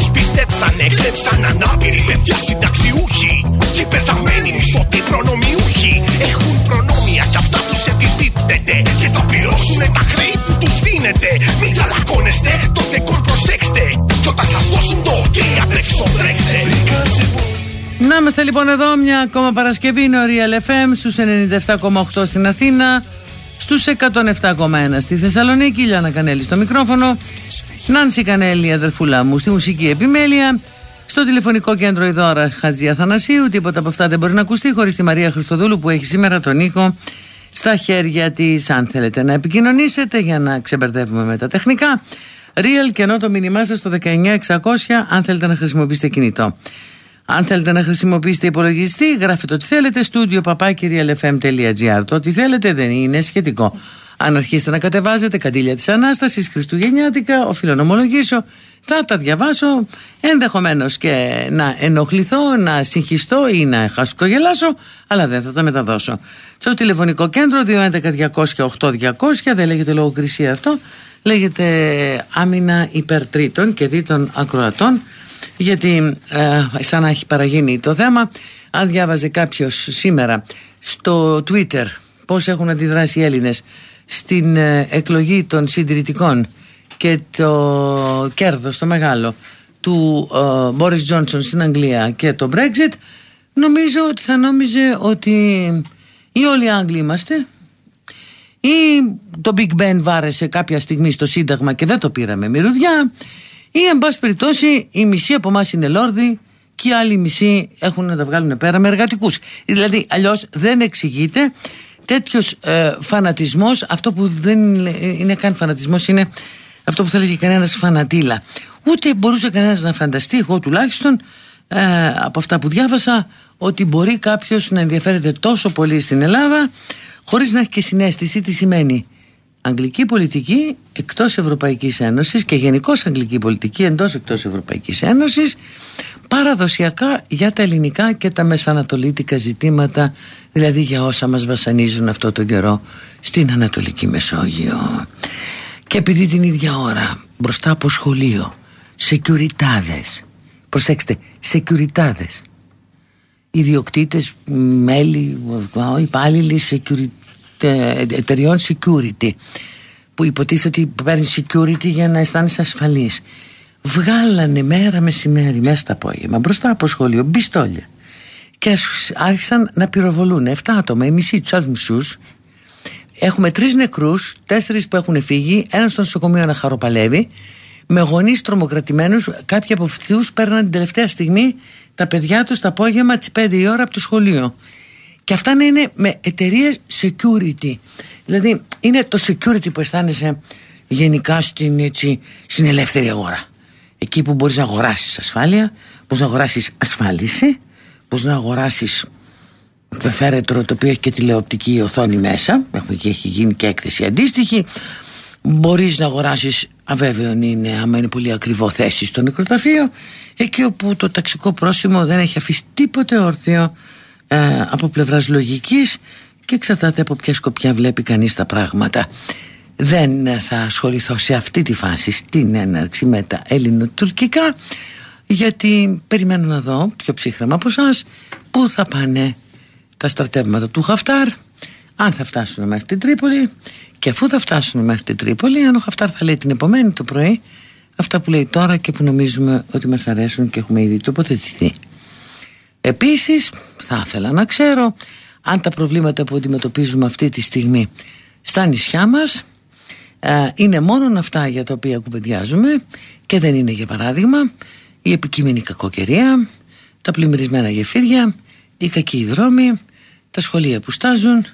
τους πιστέψανε, κλέψαν ανάπηροι παιδιά συνταξιούχοι και πεθαμένοι μισθωτοί προνομιούχοι. Έχουν προνόμια κι αυτά τους επιπίπτεται και θα πληρώσουνε τα χρέη που τους δίνετε. Μην τσαλακώνεστε, το δεκόρ προσέξτε κι όταν σας δώσουν το ok αντρέξω τρέξτε. Να είμαστε λοιπόν εδώ μια ακόμα Παρασκευή είναι ο Real FM στους 97,8 στην Αθήνα στους 107,1 στη Θεσσαλονίκη. Λιάννα Κανέλη στο μικρόφωνο Νάνση Κανέλη αδερφούλα μου στη μουσική επιμέλεια στο τηλεφωνικό κέντρο η Δώρα Χατζη Αθανασίου τίποτα από αυτά δεν μπορεί να ακουστεί χωρίς τη Μαρία Χριστοδούλου που έχει σήμερα τον ήχο στα χέρια της αν θέλετε να επικοινωνήσετε για να ξεμπερδεύουμε με τα τεχνικά Real και ενώ το μήνυμά σας στο 19600 αν θέλετε να χρησιμοποιήσετε κινητό αν θέλετε να χρησιμοποιήσετε υπολογιστή, γράφετε ό,τι θέλετε. Στούντιο παπάκυριαλεφm.gr. Το ό,τι θέλετε δεν είναι σχετικό. Αν αρχίσετε να κατεβάζετε καντήλια της Ανάστασης, Χριστουγεννιάτικα, οφείλω να ομολογήσω, θα τα διαβάσω. Ενδεχομένως και να ενοχληθώ, να συγχυστώ ή να χασκογελάσω, αλλά δεν θα τα μεταδώσω. Στο τηλεφωνικό κέντρο 211-200-8200, δεν λέγεται λογοκρισία αυτό, λέγεται άμυνα υπερτρίτων και δίτων ακροατών. Γιατί ε, σαν να έχει παραγίνει το θέμα αν διάβαζε κάποιος σήμερα στο Twitter πώς έχουν αντιδράσει οι Έλληνες στην ε, εκλογή των συντηρητικών και το κέρδος το μεγάλο του Μπόρις Τζόνσον στην Αγγλία και το Brexit νομίζω ότι θα νόμιζε ότι ή όλοι οι Άγγλοι είμαστε. Ή το Big Ben βάρεσε κάποια στιγμή στο Σύνταγμα και δεν το πήραμε μυρουδιά ή εν πάση περιπτώσει η μισή από εμάς είναι λόρδοι και οι άλλοι μισοί έχουν να τα βγάλουν πέρα με εργατικούς. Δηλαδή αλλιώς δεν εξηγείται τέτοιος ε, φανατισμός αυτό που δεν είναι καν φανατισμός είναι αυτό που θα έλεγε κανένας φανατήλα. Ούτε μπορούσε κανένας να φανταστεί εγώ τουλάχιστον ε, από αυτά που διάβασα ότι μπορεί κάποιος να ενδιαφέρεται τόσο πολύ στην Ελλάδα χωρίς να έχει και συνέστηση τι σημαίνει αγγλική πολιτική εκτός Ευρωπαϊκής Ένωσης και γενικώς αγγλική πολιτική εντός εκτός Ευρωπαϊκής Ένωσης παραδοσιακά για τα ελληνικά και τα μεσανατολίτικα ζητήματα δηλαδή για όσα μας βασανίζουν αυτό τον καιρό στην Ανατολική Μεσόγειο. Και επειδή την ίδια ώρα μπροστά από σχολείο σεκιουριτάδες προσέξτε σεκιουριτάδες. Ιδιοκτήτες, μέλη, υπάλληλοι εταιριών security που υποτίθεται ότι παίρνει security για να αισθάνεσαι ασφαλής. Βγάλανε μέρα μεσημέρι μέσα στα απόγευμα μπροστά από σχολείο μπιστόλια και άρχισαν να πυροβολούν 7 άτομα, οι μισοί τους άλλους μισούς. Έχουμε τρεις νεκρούς, τέσσερις που έχουν φύγει, ένας στο νοσοκομείο να χαροπαλεύει, με γονείς τρομοκρατημένους. Κάποιοι από αυτούς παίρναν την τελευταία στιγμή τα παιδιά τους το απόγευμα τις 5 η ώρα από το σχολείο. Και αυτά να είναι με εταιρείες security. Δηλαδή είναι το security που αισθάνεσαι γενικά στην, έτσι, στην ελεύθερη αγορά. Εκεί που μπορείς να αγοράσεις ασφάλεια, μπορείς να αγοράσεις ασφάλιση, μπορείς να αγοράσεις φέρετρο το οποίο έχει και τηλεοπτική οθόνη μέσα, έχουμε και έχει γίνει και έκθεση αντίστοιχη, μπορείς να αγοράσεις αβέβαιο είναι άμα είναι πολύ ακριβό θέση στο νεκροταφείο. Εκεί όπου το ταξικό πρόσημο δεν έχει αφήσει τίποτε όρθιο ε, από πλευράς λογικής και εξαρτάται από ποια σκοπιά βλέπει κανείς τα πράγματα. Δεν θα ασχοληθώ σε αυτή τη φάση στην έναρξη με τα ελληνοτουρκικά γιατί περιμένω να δω πιο ψύχρεμα από εσάς πού θα πάνε τα στρατεύματα του Χαφτάρ αν θα φτάσουν μέχρι την Τρίπολη. Και αφού θα φτάσουν μέχρι την Τρίπολη αν ο Χαφτάρ θα λέει την επομένη το πρωί αυτά που λέει τώρα και που νομίζουμε ότι μας αρέσουν και έχουμε ήδη τοποθετηθεί. Επίσης θα ήθελα να ξέρω αν τα προβλήματα που αντιμετωπίζουμε αυτή τη στιγμή στα νησιά μας είναι μόνο αυτά για τα οποία κουβεντιάζουμε και δεν είναι για παράδειγμα η επικείμενη κακοκαιρία, τα πλημμυρισμένα γεφύρια, οι κακοί δρόμοι, τα σχολεία που στάζουν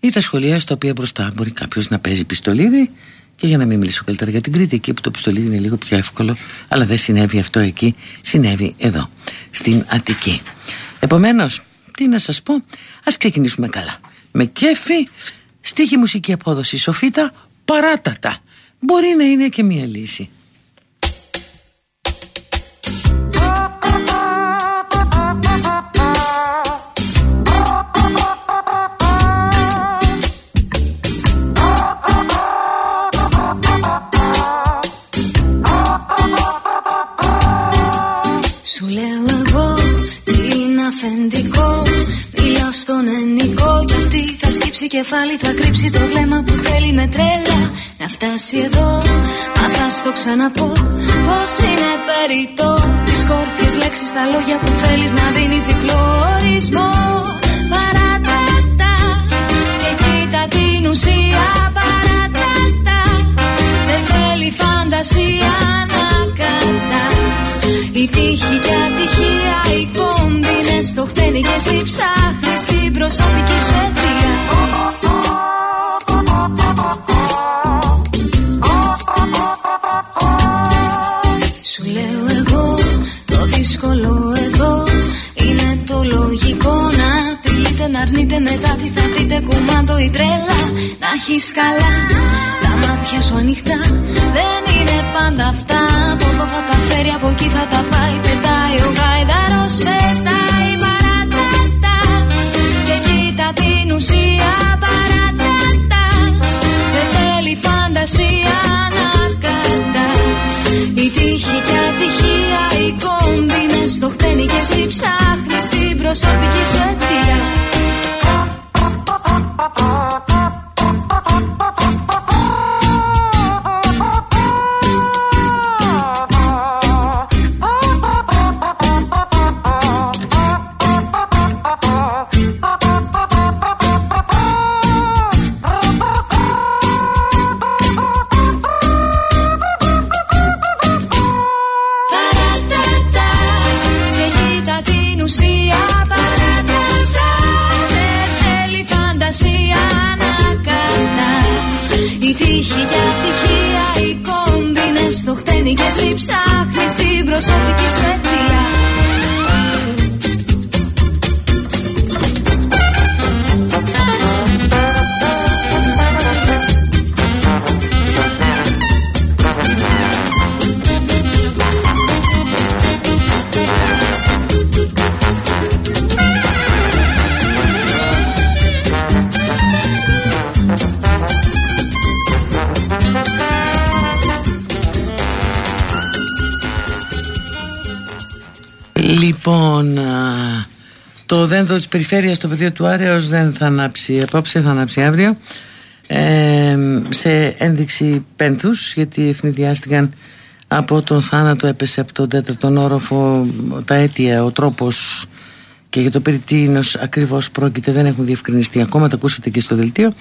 ή τα σχολεία στα οποία μπροστά μπορεί κάποιος να παίζει πιστολίδι. Και για να μην μιλήσω καλύτερα για την Κρήτη εκεί που το πιστολίδι είναι λίγο πιο εύκολο αλλά δεν συνέβη αυτό εκεί, συνέβη εδώ στην Αττική. Επομένως τι να σας πω ας ξεκινήσουμε καλά. Με κέφι στίχη μουσική απόδοση σοφίτα παράτατα. Μπορεί να είναι και μια λύση κεφάλι Θα κρύψει το βλέμμα που θέλει με τρέλα. Να φτάσει εδώ Μα θα στο ξαναπώ. Πως είναι περιττό Τις σκόρπιες λέξεις στα λόγια που θέλεις Να δίνεις διπλό ορισμό. Παρατάτα Και κοίτα την ουσία Παρατάτα Δεν θέλει φαντασία να κατά η τύχη και ατυχία, οι κόμπινες το χτένι και εσύ ψάχνεις την προσωπική σου αιτία. Σου λέω εγώ, το δύσκολο εδώ είναι το λογικό να απειλείτε να αρνείτε μετά τι θα πείτε κουμάντο η τρέλα. Να έχεις καλά τα μάτια σου ανοιχτά. Δεν είναι πάντα αυτά. Από εδώ θα τα φέρει από εκεί θα τα πάει πετάει ο γάιδαρος πετάει παρατάτα και κοίτα την ουσία παρατάτα δεν θέλει φαντασία να κατά η τύχη και ατυχία οι κόμπινες το χτένι. Και εσύ ψάχνεις την προσωπική σου αιτία το δέντρο της περιφέρειας στο πεδίο του Άρεος δεν θα ανάψει απόψε, θα ανάψει αύριο. Ε, σε ένδειξη πένθους γιατί ευνηδιάστηκαν από τον θάνατο έπεσε από τον τέταρτο όροφο τα αίτια, ο τρόπος και για το περί τίνος ακριβώς πρόκειται δεν έχουν διευκρινιστεί ακόμα, τα ακούσατε και στο δελτίο.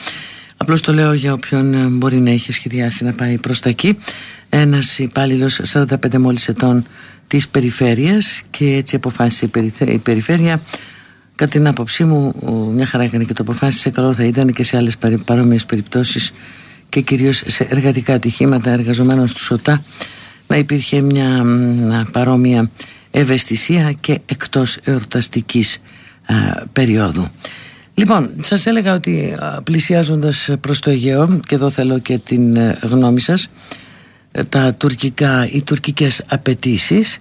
Απλώς το λέω για όποιον ε, μπορεί να έχει σχεδιάσει να πάει προς τα εκεί. Ένας υπάλληλος 45 μόλις ετών της περιφέρειας και έτσι αποφάσισε η περιφέρεια κατά την άποψή μου μια χαρά έκανε και το αποφάσισε καλό θα ήταν και σε άλλες παρόμοιες περιπτώσεις και κυρίως σε εργατικά ατυχήματα εργαζομένων του ΣΟΤΑ να υπήρχε μια παρόμοια ευαισθησία και εκτός εορταστικής περίοδου. Λοιπόν, σας έλεγα ότι πλησιάζοντας προς το Αιγαίο και εδώ θέλω και την ε, γνώμη σας τα τουρκικά, οι τουρκικές απαιτήσεις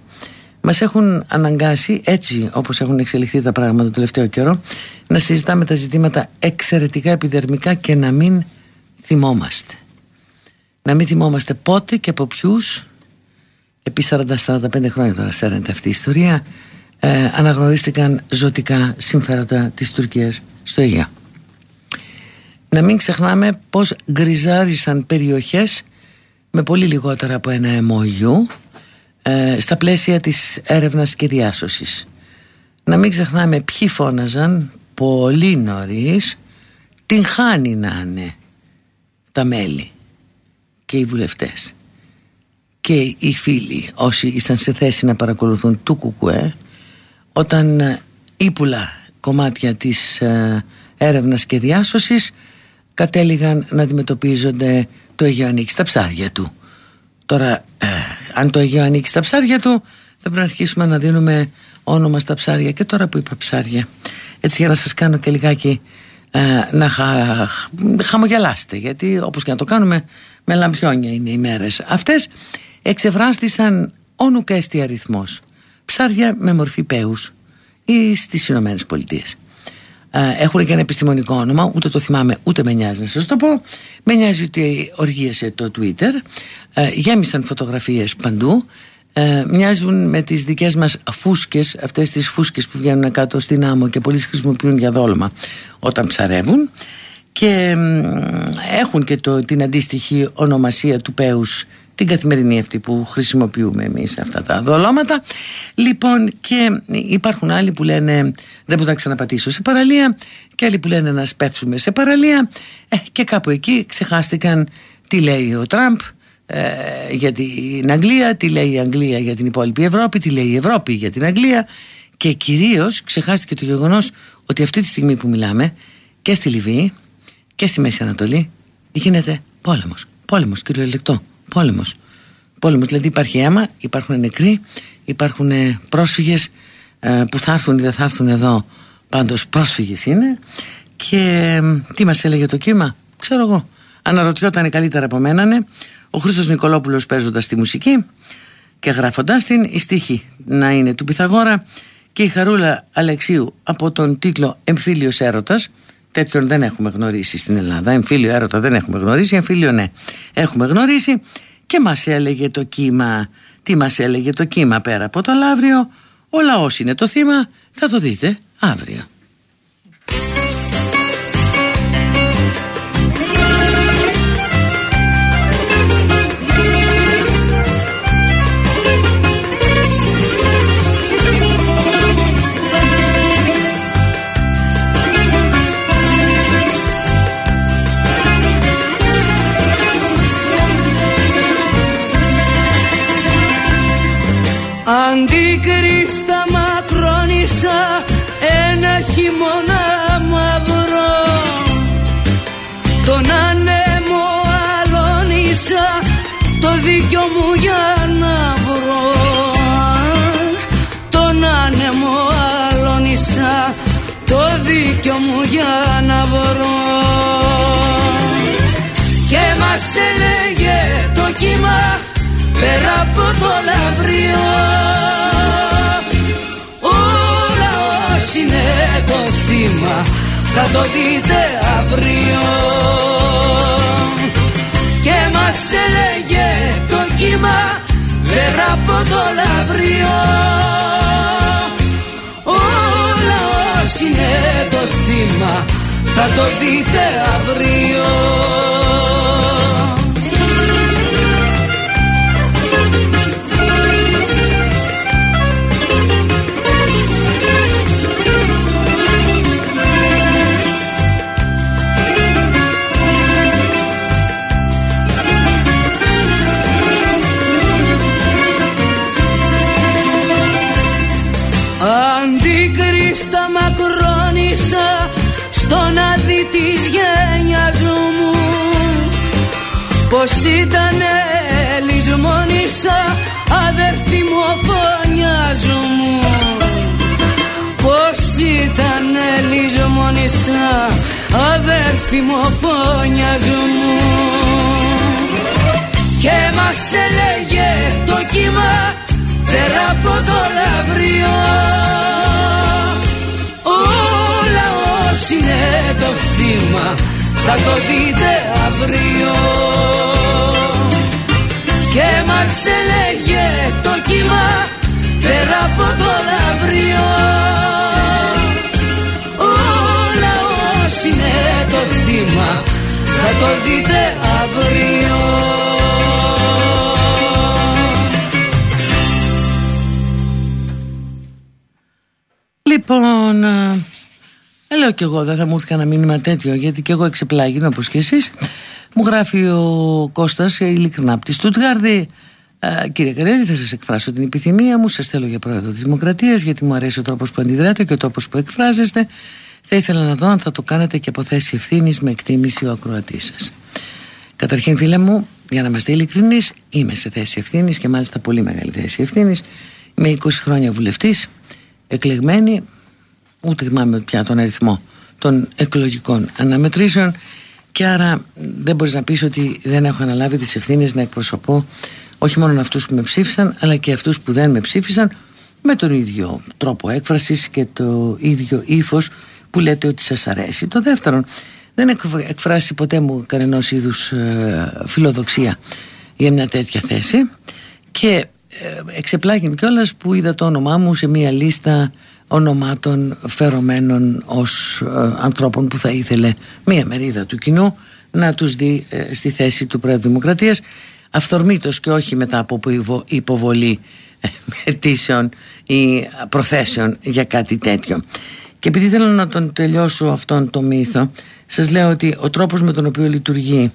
μας έχουν αναγκάσει έτσι όπως έχουν εξελιχθεί τα πράγματα το τελευταίο καιρό να συζητάμε τα ζητήματα εξαιρετικά επιδερμικά και να μην θυμόμαστε. Να μην θυμόμαστε πότε και από ποιους. Επί 40-45 χρόνια τώρα σέρνεται αυτή η ιστορία. Ε, αναγνωρίστηκαν ζωτικά συμφέροντα της Τουρκίας στο Αιγαίο. Να μην ξεχνάμε πως γκριζάρισαν περιοχές με πολύ λιγότερα από ένα αιμόγιου ε, στα πλαίσια της έρευνας και διάσωσης. Να μην ξεχνάμε ποιοι φώναζαν πολύ νωρίς την χάνει να είναι τα μέλη και οι βουλευτές και οι φίλοι όσοι ήσαν σε θέση να παρακολουθούν του κουκουέ όταν ε, ύπουλα κομμάτια της ε, έρευνας και διάσωσης κατέληγαν να αντιμετωπίζονται το Αιγαίο ανήκει στα ψάρια του. Τώρα, ε, αν το Αιγαίο ανήκει στα ψάρια του, θα πρέπει να αρχίσουμε να δίνουμε όνομα στα ψάρια και τώρα που είπα ψάρια. Έτσι για να σας κάνω και λιγάκι ε, να χα, χαμογελάσετε, γιατί όπως και να το κάνουμε με λαμπιόνια είναι οι μέρες. Αυτές εξεφράστησαν όνου και αριθμός. Ψάρια με μορφή πέους ή στις Ηνωμένες Πολιτείες. Ε, έχουν και ένα επιστημονικό όνομα, ούτε το θυμάμαι ούτε με νοιάζει να σας το πω. Με νοιάζει ότι οργίασε το Twitter, ε, γέμισαν φωτογραφίες παντού, ε, μοιάζουν με τις δικές μας φούσκες, αυτές τις φούσκες που βγαίνουν κάτω στην άμμο και πολλοί χρησιμοποιούν για δόλμα όταν ψαρεύουν. Και έχουν και το, την αντίστοιχη ονομασία του πέους την καθημερινή αυτή που χρησιμοποιούμε εμείς αυτά τα δολώματα λοιπόν και υπάρχουν άλλοι που λένε δεν μπορώ να ξαναπατήσω σε παραλία και άλλοι που λένε να σπεύσουμε σε παραλία. Ε, και κάπου εκεί ξεχάστηκαν τι λέει ο Τραμπ ε, για την Αγγλία, τι λέει η Αγγλία για την υπόλοιπη Ευρώπη, τι λέει η Ευρώπη για την Αγγλία και κυρίως ξεχάστηκε το γεγονός ότι αυτή τη στιγμή που μιλάμε και στη Λιβύη και στη Μέση Ανατολή γίνεται πόλεμος, πόλεμος κυριολεκτό πόλεμος. Πόλεμος, δηλαδή υπάρχει αίμα, υπάρχουν νεκροί, υπάρχουν ε, πρόσφυγες ε, που θα έρθουν ή δεν θα έρθουν εδώ, πάντως πρόσφυγες είναι και τι μας έλεγε το κύμα, ξέρω εγώ. Αναρωτιόταν καλύτερα από μένα, ναι. Ο Χρήστος Νικολόπουλος παίζοντας τη μουσική και γράφοντάς την, η στίχη να είναι του Πυθαγόρα και η Χαρούλα Αλεξίου από τον τίτλο «Εμφύλιος έρωτας» τέτοιον δεν έχουμε γνωρίσει στην Ελλάδα. Εμφύλιο έρωτα δεν έχουμε γνωρίσει, εμφύλιο ναι. Έχουμε γνωρίσει και μας έλεγε το κύμα, τι μας έλεγε το κύμα πέρα από το Λαύριο, ο λαός είναι το θύμα, θα το δείτε αύριο. Μας έλεγε το κύμα πέρα από το λαύριο Ο λαός είναι το θύμα θα το δείτε αύριο. Και μας έλεγε το κύμα πέρα από το λαύριο Ο λαός είναι το θύμα θα το δείτε αύριο Πως ήταν λησμόνησα αδερφή μου αφωνιάζ μου Πως ήταν λησμόνησα αδερφή μου αφωνιάζ μου Και μας έλεγε το κύμα πέρα από το λαύριο είναι το θύμα θα το δείτε αύριο και μας έλεγε το κύμα πέρα από το λαύριο ο λαός είναι το θύμα θα το δείτε αύριο. Λοιπόν, λέω κι εγώ δεν θα μου έρθει ένα μήνυμα τέτοιο γιατί κι εγώ εξεπλάγινω όπως και εσείς Μου γράφει ο Κώστας ειλικρινά από τη Στουτγάρδη ε, κύριε Καρέλη, θα σας εκφράσω την επιθυμία μου. Σας θέλω για πρόεδρο της Δημοκρατίας, γιατί μου αρέσει ο τρόπος που αντιδράτε και ο τρόπο που εκφράζεστε. Θα ήθελα να δω αν θα το κάνετε και από θέση ευθύνης με εκτίμηση ο ακροατής σας. Καταρχήν, φίλε μου, για να είμαστε ειλικρινείς, είμαι σε θέση ευθύνης και μάλιστα πολύ μεγάλη θέση ευθύνης. Είμαι 20 χρόνια βουλευτής, εκλεγμένη, ούτε θυμάμαι πια τον αριθμό των εκλογικών αναμετρήσεων και άρα δεν μπορείς να πεις ότι δεν έχω αναλάβει τις ευθύνες να εκπροσωπώ όχι μόνο αυτούς που με ψήφισαν αλλά και αυτούς που δεν με ψήφισαν με τον ίδιο τρόπο έκφρασης και το ίδιο ύφος που λέτε ότι σας αρέσει. Το δεύτερον, δεν έχω εκφράσει ποτέ μου κανένας είδους ε, φιλοδοξία για μια τέτοια θέση και ε, εξεπλάγει κιόλας που είδα το όνομά μου σε μια λίστα ονομάτων φερωμένων ως ε, ανθρώπων που θα ήθελε μία μερίδα του κοινού να τους δει ε, στη θέση του Πρόεδρου Δημοκρατίας αυθορμήτως και όχι μετά από υποβολή ε, αιτήσεων ή προθέσεων για κάτι τέτοιο. Και επειδή θέλω να τον τελειώσω αυτόν το μύθο, σας λέω ότι ο τρόπος με τον οποίο λειτουργεί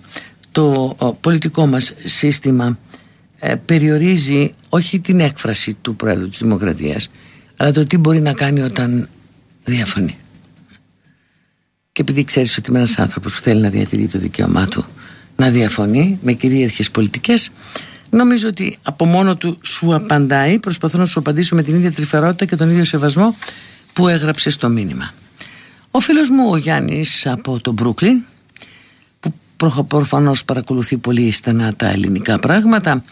το πολιτικό μας σύστημα ε, περιορίζει όχι την έκφραση του Πρόεδρου της Δημοκρατίας, αλλά το τι μπορεί να κάνει όταν διαφωνεί. Και επειδή ξέρεις ότι είμαι ένας άνθρωπος που θέλει να διατηρεί το δικαίωμά του να διαφωνεί με κυρίαρχες πολιτικές νομίζω ότι από μόνο του σου απαντάει προσπαθώ να σου απαντήσω με την ίδια τρυφερότητα και τον ίδιο σεβασμό που έγραψε στο μήνυμα ο φίλος μου ο Γιάννης από το Μπρούκλιν που προφανώς παρακολουθεί πολύ στενά τα ελληνικά πράγματα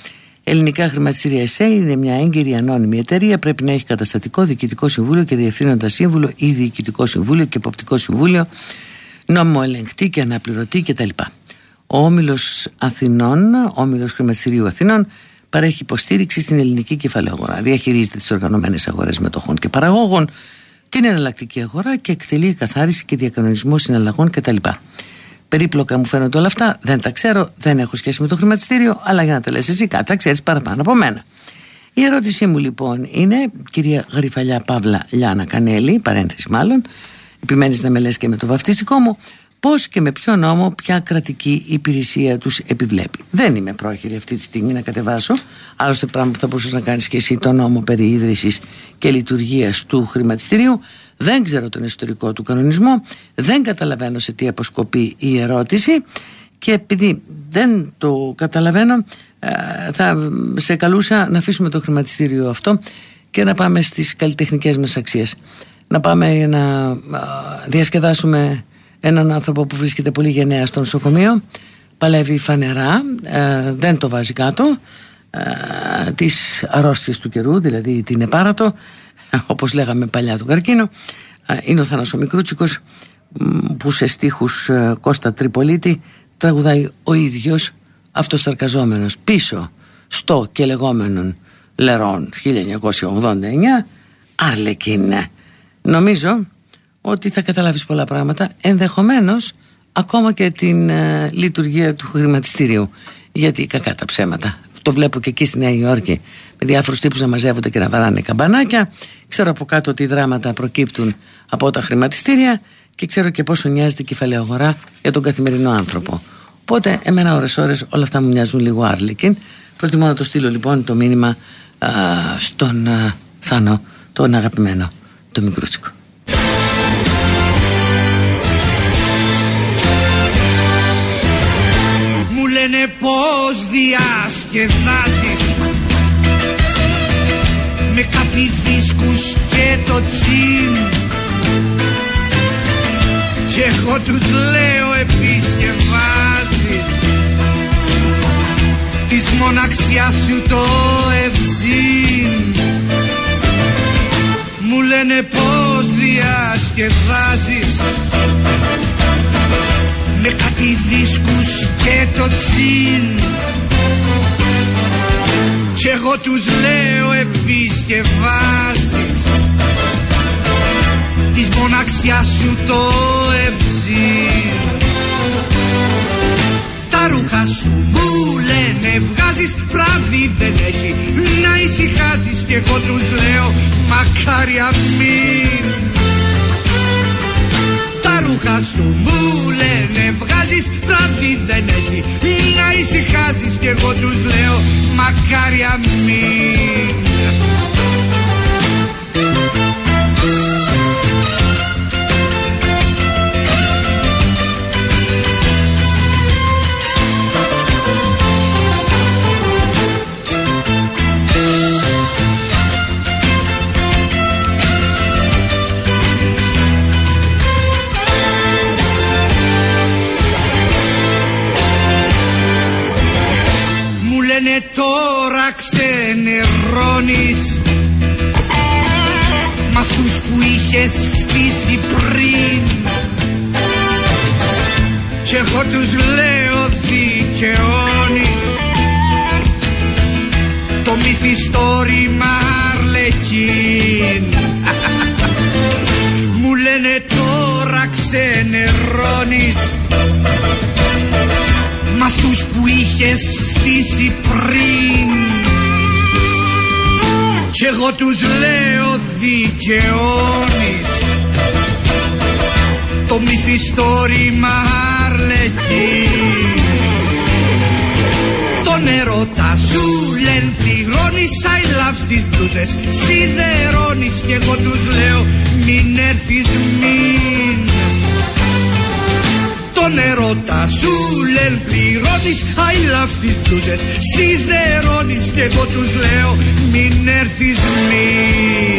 Ελληνικά χρηματιστήρια ΕΣΕ είναι μια έγκυρη ανώνυμη εταιρεία. Πρέπει να έχει καταστατικό, διοικητικό συμβούλιο και διευθύνοντα σύμβουλο ή διοικητικό συμβούλιο και εποπτικό συμβούλιο, νόμιμο ελεγκτή και αναπληρωτή κτλ. Ο Όμιλος Αθηνών, Όμιλος Χρηματιστηρίου Αθηνών, παρέχει υποστήριξη στην ελληνική κεφαλαία αγορά. Διαχειρίζεται τις οργανωμένες αγορές μετοχών και παραγόγων, την εναλλακτική αγορά και εκτελεί καθάριση και διακανονισμό συναλλαγών κτλ. Περίπλοκα μου φαίνονται όλα αυτά, δεν τα ξέρω, δεν έχω σχέση με το χρηματιστήριο, αλλά για να τα λες εσύ κάτι, τα ξέρεις παραπάνω από μένα. Η ερώτησή μου λοιπόν είναι, κυρία Γρυφαλιά Παύλα Λιάνα Κανέλη, παρένθεση μάλλον, επιμένεις να με λες και με το βαφτιστικό μου, πώς και με ποιο νόμο ποια κρατική υπηρεσία τους επιβλέπει. Δεν είμαι πρόχειρη αυτή τη στιγμή να κατεβάσω, άλλωστε πράγμα που θα μπορούσες να κάνεις και εσύ το νόμο περί ίδρυσης και λειτουργίας του χρηματιστηρίου, δεν ξέρω τον ιστορικό του κανονισμό, δεν καταλαβαίνω σε τι αποσκοπεί η ερώτηση και επειδή δεν το καταλαβαίνω ε, θα σε καλούσα να αφήσουμε το χρηματιστήριο αυτό και να πάμε στις καλλιτεχνικές μας αξίες. Να πάμε να διασκεδάσουμε έναν άνθρωπο που βρίσκεται πολύ γενναία στο νοσοκομείο, παλεύει φανερά, ε, δεν το βάζει κάτω, ε, τις αρρώστιες του καιρού, δηλαδή την επάρατο, όπως λέγαμε παλιά του καρκίνο είναι ο Θάνος ο Μικρούτσικος που σε στίχους ε, Κώστα Τριπολίτη τραγουδάει ο ίδιος αυτοσταρκαζόμενος πίσω στο και λεγόμενον Λερών 1989 Άρλεκιν νομίζω ότι θα καταλάβεις πολλά πράγματα ενδεχομένως ακόμα και την ε, λειτουργία του χρηματιστηρίου γιατί κακά τα ψέματα. Το βλέπω και εκεί στη Νέα Υόρκη με διάφορους τύπους να μαζεύονται και να βαράνε καμπανάκια. Ξέρω από κάτω τι δράματα προκύπτουν από τα χρηματιστήρια και ξέρω και πόσο νοιάζεται η κεφαλαία αγορά για τον καθημερινό άνθρωπο. Οπότε εμένα ώρες ώρες όλα αυτά μου μοιάζουν λίγο άρλικιν. Προτιμώ να το στείλω λοιπόν το μήνυμα α, στον α, Θάνο τον αγαπημένο το Μικρούτσικο. Λένε πως διασκεδάζεις Με κάτι δίσκους και το τσιν Και εγώ τους λέω επισκευάζεις. Της μοναξιάς σου το ευζήν. Μου λένε πως διασκεδάζεις με κάτι δίσκους και το τσιν κι εγώ τους λέω επισκευάσεις της μοναξιάς σου το ευζήν τα ρούχα σου μου λένε βγάζεις βράδυ δεν έχει να ησυχάζεις και εγώ τους λέω μακάρι αμήν ρούχα σου μου λένε βγάζεις τραβή δεν έχει. Να ησυχάζεις και εγώ τους λέω μακάρια μην είχες φτύσει πριν. Κι εγώ τους λέω δικαιώνεις. Το μυθιστόρημα Αρλεκίν. Μου λένε τώρα ξενερώνεις. Μ' αυτούς που είχες φτύσει πριν Κι εγώ τους λέω δικαιώνεις. Το μυθιστόρημα Αρλεκή Το νερότα σου λένε πληρώνεις I love στις μπλούζες Σιδερώνεις κι εγώ τους λέω μην έρθεις μην νερό τα σου λένε πληρώνεις I love στις μπλούζες Σιδερώνεις και εγώ τους λέω μην έρθεις μην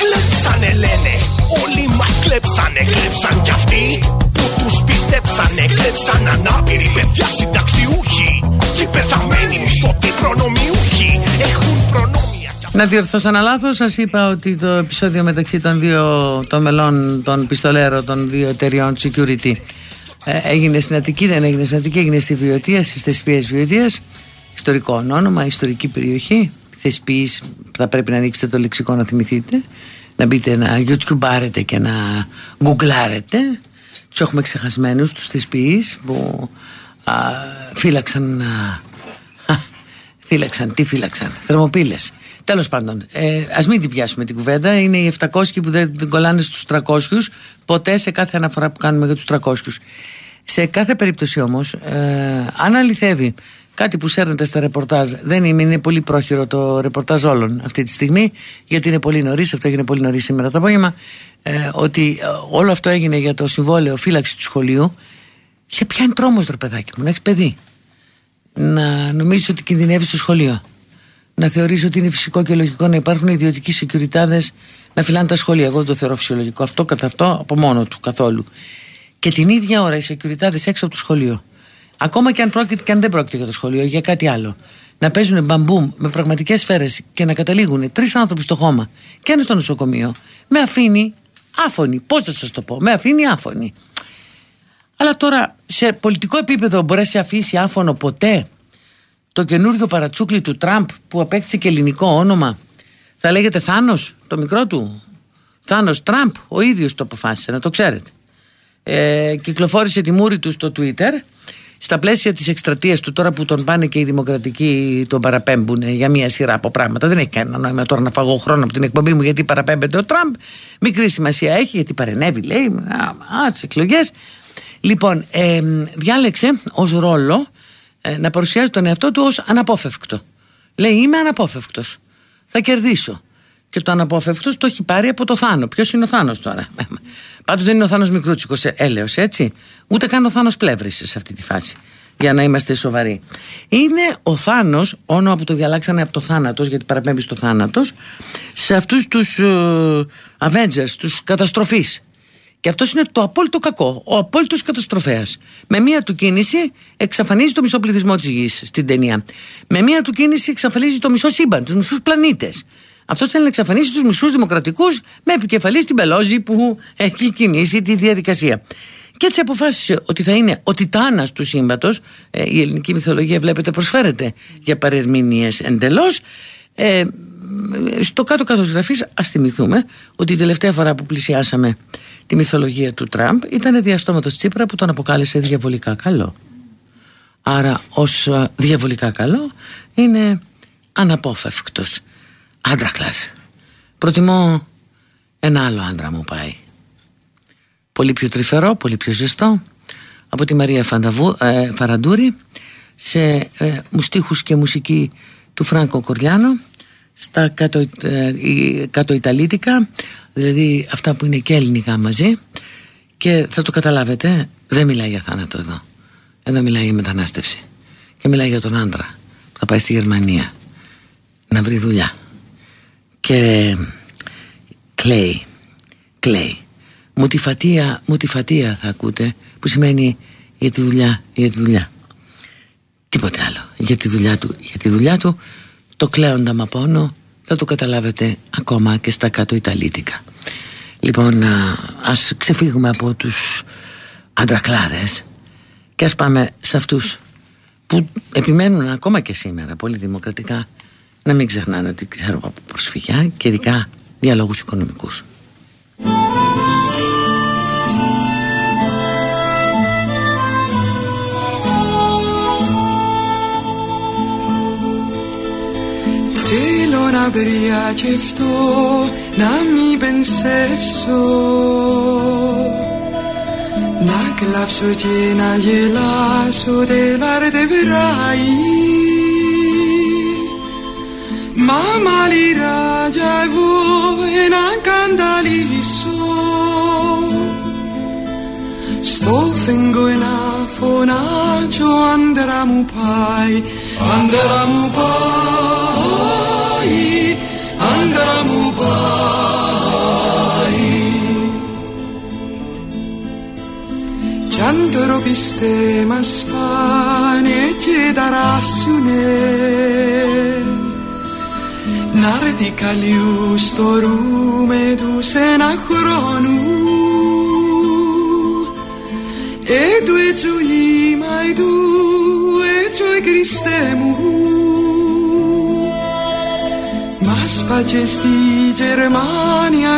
Κλέψανε λένε. Όλοι μας κλέψανε. Κλέψαν κι αυτοί που τους πιστέψανε. Κλέψαν ανάπηροι παιδιά συνταξιούχοι. Και πεθαμένοι μισθωτοί προνομιούχοι. Έχουν προνόμια να διορθώσω ένα λάθος. Σας είπα ότι το επεισόδιο μεταξύ των δύο των μελών των πιστολέρων των δύο εταιριών security ε, έγινε στην Αττική, δεν έγινε στην Αττική, έγινε στη Βιωτία, στις θεσπίες Βιωτίας. Ιστορικό όνομα, ιστορική περιοχή. Θεσπεί, θα πρέπει να ανοίξετε το λεξικό να θυμηθείτε. Να μπείτε να YouTubeάρετε και να γκουγκλάρετε. Τους έχουμε ξεχασμένους τους θεσπεί που α, φύλαξαν. Α, φύλαξαν, τι φύλαξαν, θερμοπύλες Τέλος πάντων, ε, ας μην την πιάσουμε την κουβέντα. Είναι οι 700 που δεν κολλάνε στους 300, ποτέ σε κάθε αναφορά που κάνουμε για τους 300. Σε κάθε περίπτωση όμως, ε, αν αληθεύει κάτι που σέρνεται στα ρεπορτάζ, δεν είναι, είναι πολύ πρόχειρο το ρεπορτάζ όλων αυτή τη στιγμή, γιατί είναι πολύ νωρίς, αυτό έγινε πολύ νωρίς σήμερα το απόγευμα, ε, ότι ε, όλο αυτό έγινε για το συμβόλαιο φύλαξης του σχολείου. Σε είναι τρόμος, ρε παιδάκι μου, να έχεις παιδί. Να νομίζεις ότι κινδυνεύεις στο σχολείο να θεωρήσει ότι είναι φυσικό και λογικό να υπάρχουν ιδιωτικοί σεκιουριτάδες να φυλάνε τα σχολεία. Εγώ δεν το θεωρώ φυσιολογικό αυτό καθ' αυτό από μόνο του καθόλου. Και την ίδια ώρα οι σεκιουριτάδες έξω από το σχολείο, ακόμα και αν, πρόκειται, και αν δεν πρόκειται για το σχολείο, για κάτι άλλο, να παίζουν μπαμπούμ με πραγματικές σφαίρες και να καταλήγουν τρεις άνθρωποι στο χώμα και ένας στο νοσοκομείο, με αφήνει άφωνη. Πώς θα σας το πω, με αφήνει άφωνη. Αλλά τώρα σε πολιτικό επίπεδο μπορεί να σε αφήσει άφωνο ποτέ; Το καινούριο παρατσούκλι του Τραμπ που απέκτησε και ελληνικό όνομα θα λέγεται Θάνος το μικρό του; Θάνος Τραμπ ο ίδιος το αποφάσισε να το ξέρετε. Ε, κυκλοφόρησε τη μούρη του στο Twitter στα πλαίσια της εκστρατείας του τώρα που τον πάνε και οι δημοκρατικοί τον παραπέμπουν για μια σειρά από πράγματα. Δεν έχει κανένα νόημα τώρα να φαγώ χρόνο από την εκπομπή μου γιατί παραπέμπεται ο Τραμπ. Μικρή σημασία έχει γιατί παρενέβη λέει. Α, τις εκλογές. Λοιπόν ε, διάλεξε ως ρόλο ε, να παρουσιάζει τον εαυτό του ως αναπόφευκτο. Λέει είμαι αναπόφευκτος, θα κερδίσω. Και το αναπόφευκτος το έχει πάρει από το Θάνο. Ποιος είναι ο Θάνος τώρα; Πάντως δεν είναι ο Θάνος Μικρούτσικος ε, έλεος, έτσι. Ούτε καν ο Θάνος Πλεύρησης σε αυτή τη φάση. Για να είμαστε σοβαροί. Είναι ο Θάνος, όνομα που το διαλάξανε από το θάνατος, γιατί παραπέμπει στο θάνατος, σε αυτούς τους uh, ε, Avengers, τους καταστροφεί. Και αυτός είναι το απόλυτο κακό, ο απόλυτος καταστροφέας. Με μία του κίνηση εξαφανίζει το μισό πληθυσμό της γης στην ταινία. Με μία του κίνηση εξαφανίζει το μισό σύμπαν, τους μισούς πλανήτες. Αυτός θέλει να εξαφανίσει τους μισούς δημοκρατικούς με επικεφαλής στην Πελόζη που έχει κινήσει τη διαδικασία. Και έτσι αποφάσισε ότι θα είναι ο Τιτάνα του σύμπαντος. Ε, η ελληνική μυθολογία, βλέπετε, προσφέρεται για παρερμηνίες εντελώς. Ε, στο κάτω-κάτω της γραφής, ας θυμηθούμε ότι η τελευταία φορά που πλησιάσαμε τη μυθολογία του Τραμπ ήταν διαστόματος Τσίπρα που τον αποκάλεσε διαβολικά καλό. Άρα ως διαβολικά καλό είναι αναπόφευκτος. Άντρα κλάς. Προτιμώ ένα άλλο άντρα μου πάει. Πολύ πιο τρυφερό, πολύ πιο ζεστό από τη Μαρία Φανταβού, ε, Φαραντούρη σε ε, μουστίχους και μουσική του Φράνκο Κορλιάνο στα κατω, ε, κατοϊταλίτικα δηλαδή αυτά που είναι και ελληνικά μαζί. Και θα το καταλάβετε δεν μιλάει για θάνατο εδώ. Εδώ μιλάει για μετανάστευση. Και μιλάει για τον άντρα που θα πάει στη Γερμανία να βρει δουλειά. Και κλαίει κλαίει. Μου τη φατία, μου τη φατία θα ακούτε που σημαίνει για τη δουλειά, για τη δουλειά. Τίποτε άλλο. Για τη δουλειά του, για τη δουλειά του το κλαίοντα μα πόνο θα το καταλάβετε ακόμα και στα κάτω Ιταλίτικα λοιπόν ας ξεφύγουμε από τους αντρακλάδες και ας πάμε σε αυτούς που επιμένουν ακόμα και σήμερα πολύ δημοκρατικά να μην ξεχνάνε ότι ξέρω από προσφυγιά και ειδικά διαλόγους οικονομικούς. να αυτό να μην πενσεύσω να κλάψω και να γελάσω δεν αρτεβράει Mamma lira già vuoi non candaliso Sto fengo in afonaggio andremo pai Andremo pai Andremo pai Ci andrò piste ma spane e ci darassune Νάρδικαλιού στορούμε τους ένα χρόνο Έτου έτσο είμαι έτου έτσο Χριστέ μου Μας πάτσε στη Γερμανία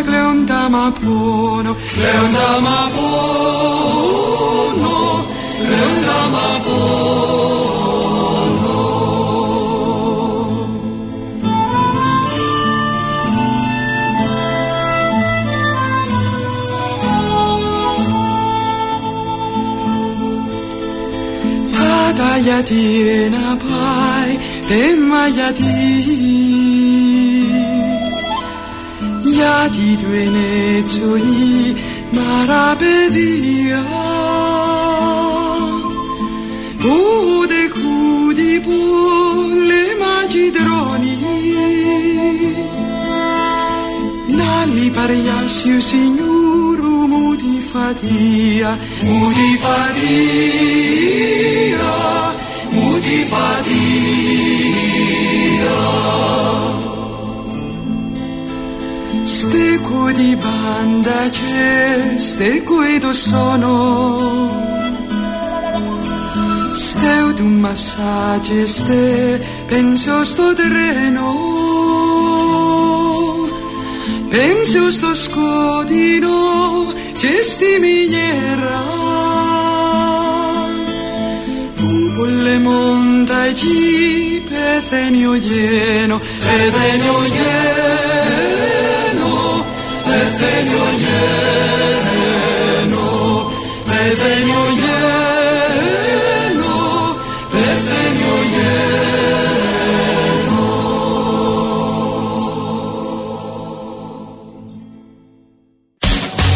κλαίοντα μα πόνο Κλαίοντα μα πόνο Κλαίοντα μα πόνο Πάντα γιατί να πάει, πέμα γιατί Γιατί του είναι ζωή, μαρά παιδεία Ούτε χούτι που λέμα τζιτρώνει Να λιπαριάσει ο Στέκω την πάντα και στέκω το σόνο Στέω του μασάτζε στε πένσω στο τρένο Πένσω στο σκοτεινό και στη μηνιέρα που πολεμώντα εκεί πεθαίνει ο γένο, πεθαίνει ο γένο, πεθαίνει ο γένο, πεθαίνει ο γένο, πεθαίνει ο γένο.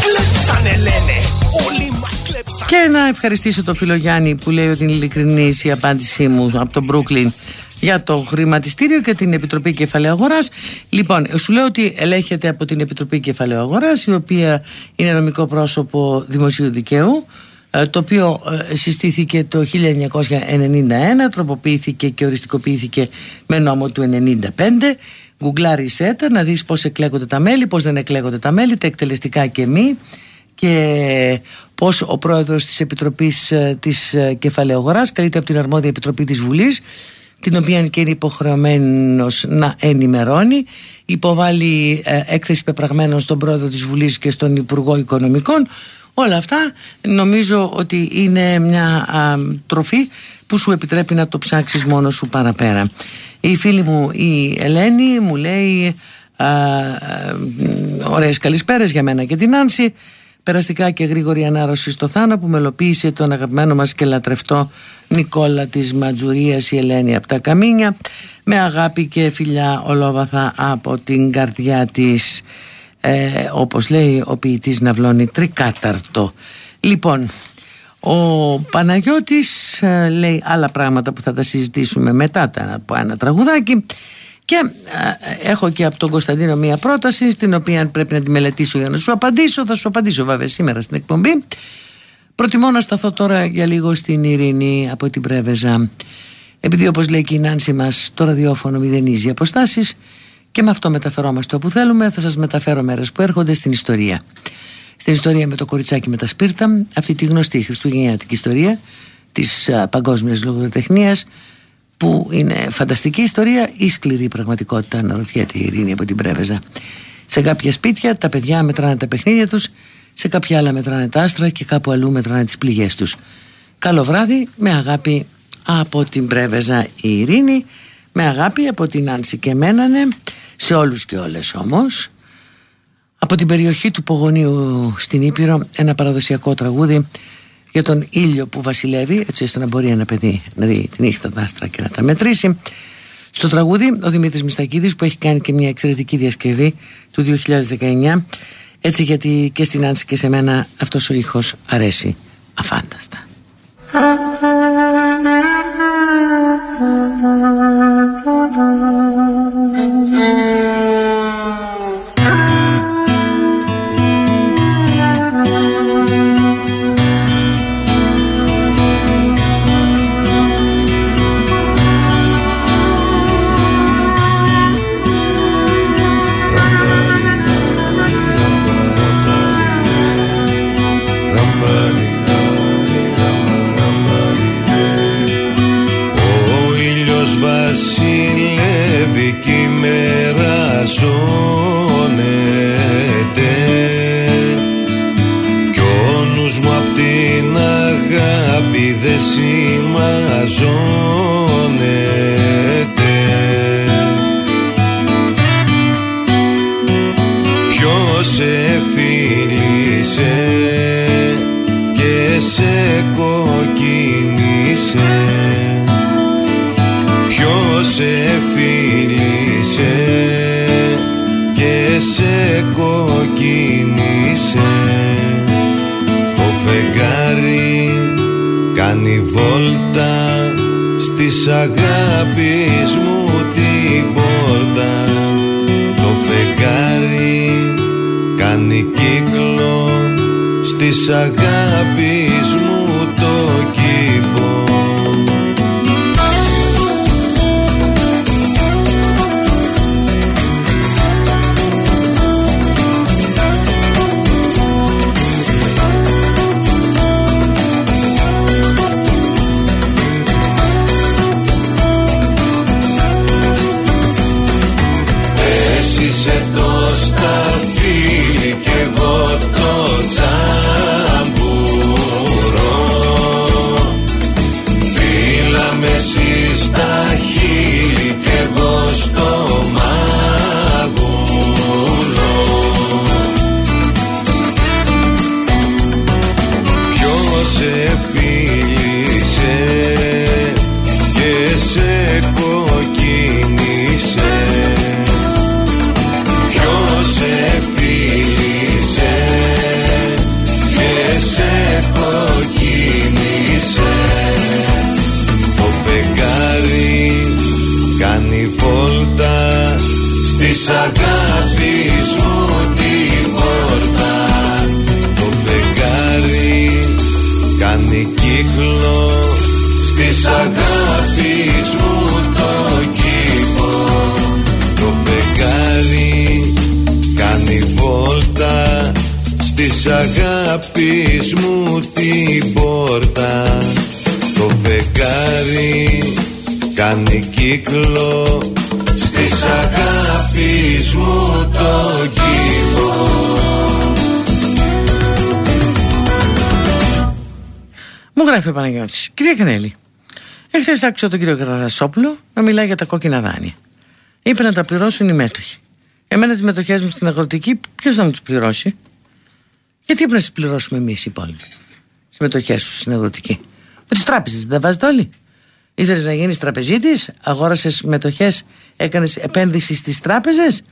Κλέψανε λένε, όλοι μας κλέψανε. Και να ευχαριστήσω τον φίλο Γιάννη που λέει ότι είναι ειλικρινής η απάντησή μου από τον Μπρούκλιν για το χρηματιστήριο και την Επιτροπή Κεφαλαίου Αγοράς. Λοιπόν, σου λέω ότι ελέγχεται από την Επιτροπή Κεφαλαίου Αγοράς, η οποία είναι νομικό πρόσωπο δημοσίου δικαίου, ε, το οποίο ε, συστήθηκε το 1991, τροποποιήθηκε και οριστικοποιήθηκε με νόμο του 1995. Γκουγκλάρισέ τα να δεις πώς εκλέγονται τα μέλη, πώς δεν εκλέγονται τα μέλη, τα εκτελεστικά και μη και πώς ο πρόεδρος της Επιτροπής ε, της ε, Κεφαλαίου Αγοράς καλείται από την αρμόδια Επιτροπή της Βουλής την οποία και είναι υποχρεωμένος να ενημερώνει υποβάλλει ε, έκθεση πεπραγμένων στον πρόεδρο της Βουλής και στον Υπουργό Οικονομικών. Όλα αυτά νομίζω ότι είναι μια α, τροφή που σου επιτρέπει να το ψάξεις μόνο σου παραπέρα. Η φίλη μου η Ελένη μου λέει α, ωραίες καλησπέρες για μένα και την Άνση περαστικά και γρήγορη ανάρρωση στο Θάνα που μελοποίησε τον αγαπημένο μας και λατρευτό Νικόλα της Ματζουρίας η Ελένη από τα Καμίνια με αγάπη και φιλιά ολόβαθα από την καρδιά της. Ε, όπως λέει ο ποιητής Ναυλώνη Τρικάταρτο. Λοιπόν ο Παναγιώτης ε, λέει άλλα πράγματα που θα τα συζητήσουμε μετά από ένα τραγουδάκι και ε, έχω και από τον Κωνσταντίνο μία πρόταση στην οποία πρέπει να τη μελετήσω για να σου απαντήσω θα σου απαντήσω βέβαια σήμερα στην εκπομπή. Προτιμώ να σταθώ τώρα για λίγο στην Ειρήνη από την Πρέβεζα. Επειδή όπως λέει και η Νάνση μας το ραδιόφωνο μηδενίζει αποστάσεις και με αυτό μεταφερόμαστε όπου θέλουμε θα σας μεταφέρω μέρες που έρχονται στην ιστορία. Στην ιστορία με το κοριτσάκι με τα σπίρτα αυτή τη γνωστή χριστουγεννιάτικη ιστορία της α, παγκόσμιας λογοτεχνίας που είναι φανταστική ιστορία ή σκληρή πραγματικότητα αναρωτιέται η Ειρήνη από την Πρέβεζα. Σε κάποια σπίτια τα παιδιά μετράνε τα παιχνίδια τους σε κάποια άλλα μετράνε τα άστρα και κάπου αλλού μετράνε τις πληγές τους. Καλό βράδυ με αγάπη από την Πρέβεζα η Ειρήνη με αγάπη από την Άνση και μένανε σε όλους και όλες όμως. Από την περιοχή του Πογονίου στην Ήπειρο ένα παραδοσιακό τραγούδι για τον ήλιο που βασιλεύει έτσι ώστε να μπορεί ένα παιδί να δει τη νύχτα τα άστρα και να τα μετρήσει. Στο τραγούδι ο Δημήτρης Μιστακίδης που έχει κάνει και μια εξαιρετική διασκευή του 2019 έτσι γιατί και στην Άνση και σε μένα αυτός ο ήχος αρέσει αφάνταστα ουρανός βασιλεύει κι η μέρα σώνεται. Κι ο νους μου απ' την αγάπη δε σημαζώνεται Ποιος σε φίλησε και σε κοκκινήσε σε φίλησε και σε κοκκίνησε. Το φεγγάρι κάνει βόλτα στις αγάπης μου την πόρτα. Το φεγγάρι κάνει κύκλο στις αγάπης της αγάπη μου τη πόρτα, Το φεγγάρι κάνει κύκλο. Στις αγάπης μου το κήπο. Το φεγγάρι κάνει βόλτα. Στη αγάπης μου την πόρτα. Το φεγγάρι κάνει κύκλο. Κύριε Κανέλη, εχθές άκουσα τον κύριο Καραδασόπουλο να μιλάει για τα κόκκινα δάνεια. Είπε να τα πληρώσουν οι μέτοχοι. Εμένα τις μετοχές μου στην αγροτική, ποιος θα μου τις πληρώσει; Γιατί πρέπει να τις πληρώσουμε εμείς οι υπόλοιποι. Τις μετοχές σου στην αγροτική; Με τις τράπεζες δεν τα βάζετε όλοι; Ήθελες να γίνεις τραπεζίτης, αγόρασες μετοχές, έκανες επένδυση στις τράπεζες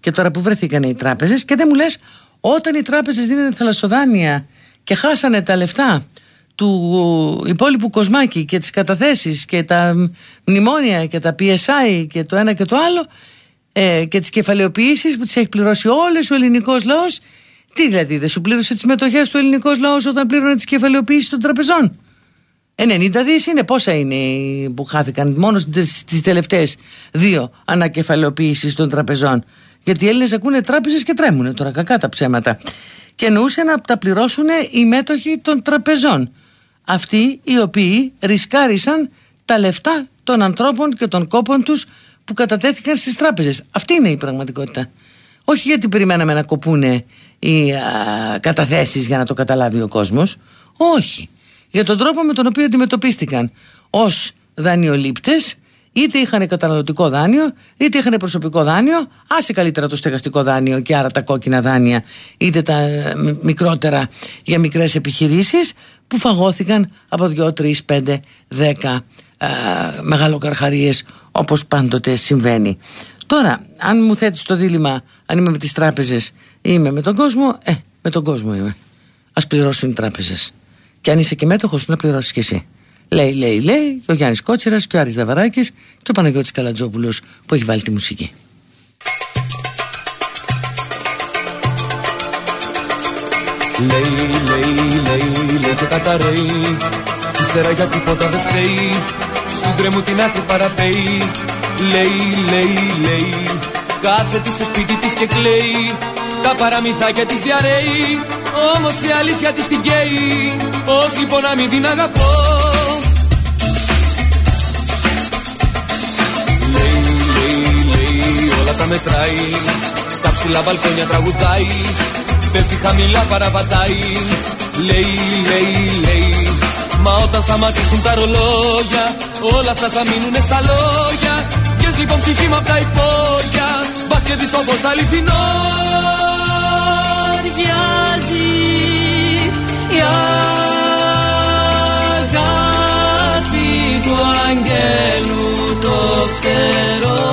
και τώρα που βρεθήκαν οι τράπεζες και δεν μου λες, όταν οι τράπεζες δίνανε θαλασσοδάνεια και χάσανε τα λεφτά του υπόλοιπου κοσμάκι και τις καταθέσεις και τα μνημόνια και τα PSI και το ένα και το άλλο ε, και τις κεφαλαιοποιήσεις που τις έχει πληρώσει όλες ο ελληνικός λαός τι δηλαδή δεν σου πλήρωσε τις μετοχές του ελληνικός λαός όταν πλήρωνε τις κεφαλαιοποιήσεις των τραπεζών; 90 δις είναι πόσα είναι που χάθηκαν; Μόνο στις τελευταίες δύο ανακεφαλαιοποιήσεις των τραπεζών γιατί οι Έλληνες ακούνε τράπεζες και τρέμουν τώρα κακά τα ψέματα και εννοούσε να τα πληρώσουν οι μέτοχοι των τραπεζών αυτοί οι οποίοι ρισκάρισαν τα λεφτά των ανθρώπων και των κόπων τους που κατατέθηκαν στις τράπεζες. Αυτή είναι η πραγματικότητα. Όχι γιατί περιμέναμε να κοπούνε οι α, καταθέσεις για να το καταλάβει ο κόσμος. Όχι. Για τον τρόπο με τον οποίο αντιμετωπίστηκαν ως δανειολήπτες είτε είχαν καταναλωτικό δάνειο, είτε είχαν προσωπικό δάνειο, άσε καλύτερα το στεγαστικό δάνειο και άρα τα κόκκινα δάνεια, είτε τα ε, μικρότερα για μικρές επιχειρήσεις που φαγώθηκαν από 2, 3, 5, 10 ε, μεγαλοκαρχαρίες όπως πάντοτε συμβαίνει. Τώρα, αν μου θέτεις το δίλημα αν είμαι με τις τράπεζες ή είμαι με τον κόσμο, ε, με τον κόσμο είμαι. Ας πληρώσουν οι τράπεζες. Και αν είσαι και μέτοχος, να πληρώσεις και εσύ. Λέει, λέει, λέει και ο Γιάννης Κότσιρας και ο Άρης Δαβαράκης και ο Παναγιώτης Καλατζόπουλος που έχει βάλει τη μουσική. Λέει, λέει, λέει, λέει και καταραίει. Ύστερα για τίποτα δεν φταίει. Στον τρέμου την άκρη παραπέει. Λέει, λέει, λέει Κάθεται στο σπίτι της και κλαίει. Τα παραμυθάκια της διαρρέει Όμως η αλήθεια της την καίει. Πώς λοιπόν να μην την αγαπώ; Όλα τα μετράει. Στα ψηλά μπαλκόνια τραγουδάει. Πέφτει χαμηλά παραπατάει. Λέει, λέει, λέει Μα όταν σταματήσουν τα ρολόγια Όλα αυτά θα μείνουνε στα λόγια. Βγες λοιπόν ψυχή μου απ' τα υπόγεια Μπας και δεις το φως τα αληθινό η αγάπη του αγγέλου το φτερό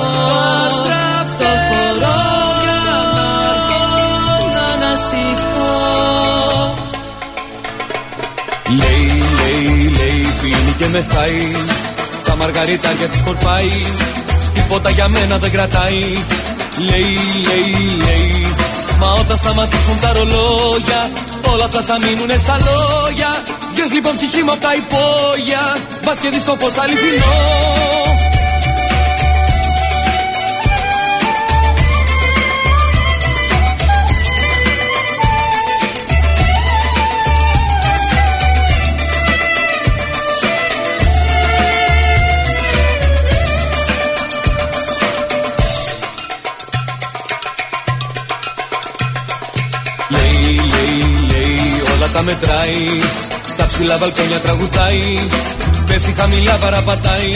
και μεθάει Τα μαργαριτάρια τη σκορπάει Τίποτα για μένα δεν κρατάει. Λέει, λέει, λέει. Μα όταν σταματήσουν τα ρολόγια Όλα αυτά θα μείνουνε στα λόγια. Βγες λοιπόν ψυχή μου απ' τα υπόγεια. Μπας και δεις το πως θα αληθινό μετράει. Στα ψηλά βαλκόνια τραγουδάει. Πέφτει χαμηλά παραπατάει.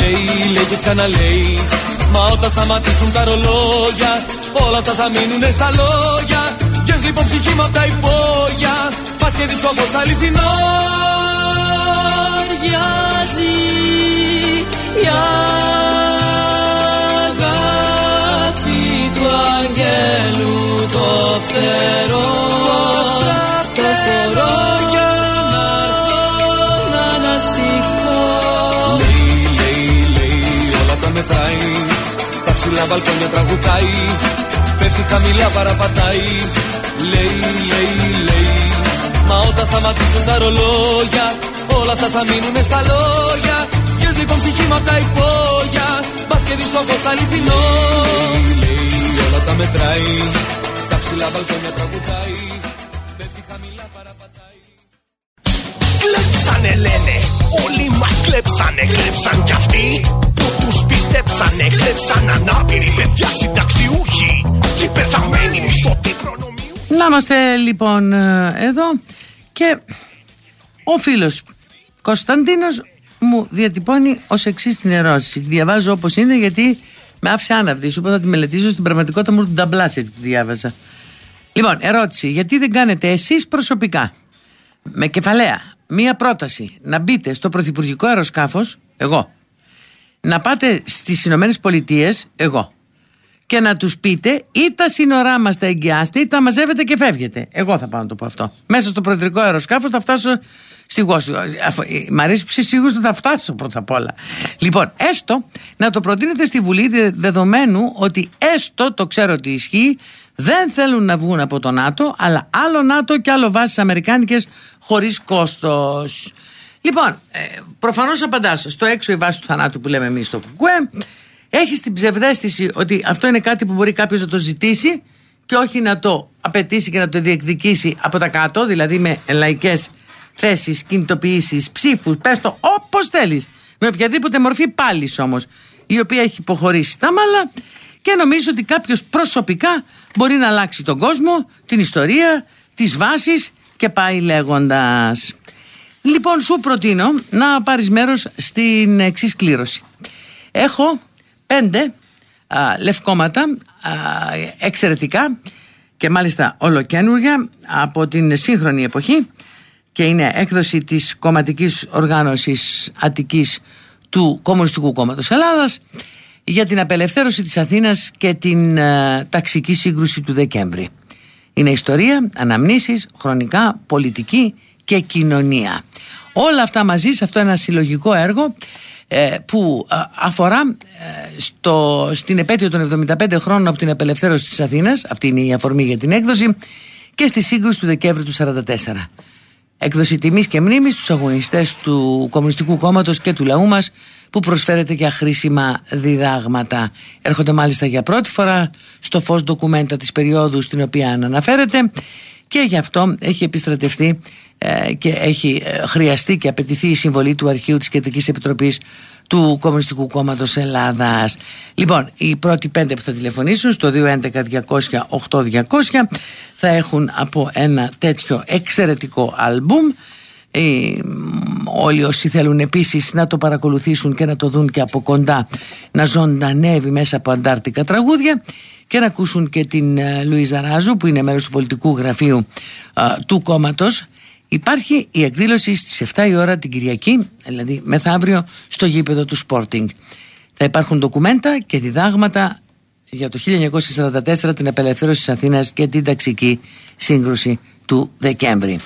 Λέει, λέει και ξαναλέει. Μα όταν σταματήσουν τα ρολόγια Όλα αυτά θα μείνουνε στα λόγια. Βγες λοιπόν ψυχή μου απ' τα υπόγεια. Πας και δεις το φως τα αληθινό η αγάπη του αγγέλου το φτερό ψηλά μπαλκόνια τραγουδάει. Πέφτει χαμηλά παραπατάει. Λέει, λέει, λέει Μα όταν σταματήσουν τα ρολόγια Όλα αυτά θα μείνουνε στα λόγια. Βγες λοιπόν ψυχή μου απ' τα υπόγεια Μπας και δεις το φως τα αληθινό Λέει, λέει, όλα τα μετράει. Στα ψηλά μπαλκόνια τραγουδάει Κλέψανε λένε Όλοι μας κλέψανε Κλέψαν κι αυτοί τους πιστέψανε, κλέψαν ανάπηροι παιδιά συνταξιούχοι και πεθαμένοι μισθωτοί προνομιούχοι. Να είμαστε λοιπόν ε, εδώ και ο φίλος Κωνσταντίνος μου διατυπώνει ως εξής την ερώτηση. Διαβάζω όπως είναι γιατί Με άφησε άναυδη. Σου είπα θα τη μελετήσω στην πραγματικότητα μου την ταμπλάση έτσι που διάβαζα. Λοιπόν, ερώτηση. Γιατί δεν κάνετε εσείς προσωπικά με κεφαλαία; Μία πρόταση να μπείτε στο πρωθυπουργικό αεροσκάφος, εγώ, να πάτε στις Ηνωμένες Πολιτείες, εγώ, και να τους πείτε ή τα σύνορά μας τα εγγυάστε ή τα μαζεύετε και φεύγετε. Εγώ θα πάω να το πω αυτό. Μέσα στο προεδρικό αεροσκάφος θα φτάσω στη Washington. Μ' αρέσει που ότι θα φτάσω πρώτα απ' όλα. Λοιπόν, έστω να το προτείνετε στη Βουλή δεδομένου ότι έστω το ξέρω ότι ισχύει δεν θέλουν να βγουν από το ΝΑΤΟ αλλά άλλο ΝΑΤΟ και άλλο βάσεις αμερικάνικες χωρίς κόστος. Λοιπόν, ε, προφανώς απαντάς. Στο έξω η βάση του θανάτου που λέμε εμείς στο ΚΚΕ έχεις την ψευδέστηση ότι αυτό είναι κάτι που μπορεί κάποιος να το ζητήσει και όχι να το απαιτήσει και να το διεκδικήσει από τα κάτω, δηλαδή με λαϊκές θέσεις, κινητοποιήσεις, ψήφους, πες το όπως θέλεις, με οποιαδήποτε μορφή πάλι όμως, η οποία έχει υποχωρήσει τα μάλα. Και νομίζω ότι κάποιος προσωπικά μπορεί να αλλάξει τον κόσμο, την ιστορία, τις βάσεις και πάει λέγοντας. Λοιπόν, σου προτείνω να πάρεις μέρος στην εξής κλήρωση. Έχω πέντε α, λευκόματα α, εξαιρετικά και μάλιστα ολοκένουργια από την σύγχρονη εποχή και είναι έκδοση της κομματικής οργάνωσης Αττικής του Κομμουνιστικού Κόμματος Ελλάδας για την απελευθέρωση της Αθήνας και την ταξική σύγκρουση του Δεκέμβρη. Είναι ιστορία, αναμνήσεις, χρονικά, πολιτική και κοινωνία. Όλα αυτά μαζί σε αυτό ένα συλλογικό έργο ε, που ε, αφορά ε, στο, στην επέτειο των 75 χρόνων από την απελευθέρωση της Αθήνας αυτή είναι η αφορμή για την έκδοση και στη σύγκρουση του Δεκέμβρη του 1944 έκδοση τιμής και μνήμης στους αγωνιστές του Κομμουνιστικού Κόμματος και του λαού μας που προσφέρεται για χρήσιμα διδάγματα έρχονται μάλιστα για πρώτη φορά στο φως ντοκουμέντα της περίοδου στην οποία αναφέρεται και γι' αυτό έχει επιστρατευτεί ε, και έχει ε, χρειαστεί και απαιτηθεί η συμβολή του αρχείου της Κεντρικής Επιτροπής του Κομμουνιστικού Κόμματος Ελλάδας. Λοιπόν, οι πρώτοι πέντε που θα τηλεφωνήσουν στο 211-200-8200 θα έχουν από ένα τέτοιο εξαιρετικό άλμπουμ ε, όλοι όσοι θέλουν επίσης να το παρακολουθήσουν και να το δουν και από κοντά να ζωντανεύει μέσα από αντάρτικα τραγούδια και να ακούσουν και την Λουίζα Ράζου που είναι μέρος του πολιτικού γραφείου του κόμματος Υπάρχει η εκδήλωση στις 7 η ώρα την Κυριακή, δηλαδή μεθαύριο, στο γήπεδο του Sporting. Θα υπάρχουν ντοκουμέντα και διδάγματα για το 1944 την απελευθέρωση της Αθήνας και την ταξική σύγκρουση του Δεκέμβρη.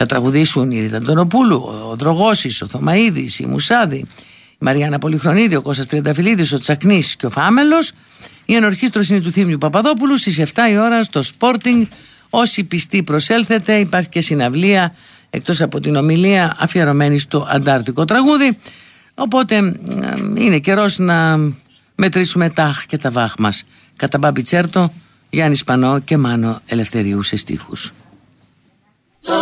Θα τραγουδήσουν η Ρίτα Αντωνοπούλου, ο Δρογόσης, ο Θωμαίδης, η Μουσάδη, η Μαριάννα Πολυχρονίδη, ο Κώστας Τριανταφυλλίδης, ο Τσακνής και ο Φάμελος. Η ενορχήστρωση είναι του Θήμιου Παπαδόπουλου στις 7 η ώρα στο Sporting. Όσοι πιστοί προσέλθετε υπάρχει και συναυλία εκτός από την ομιλία αφιερωμένη στο αντάρτικο τραγούδι. Οπότε είναι καιρός να μετρήσουμε τα και τα βάχ μας. Κατά Μπάμπη Τσέρτο, Γιάννης Σπανό και Μάνο Ελευθερίου σε στίχους Το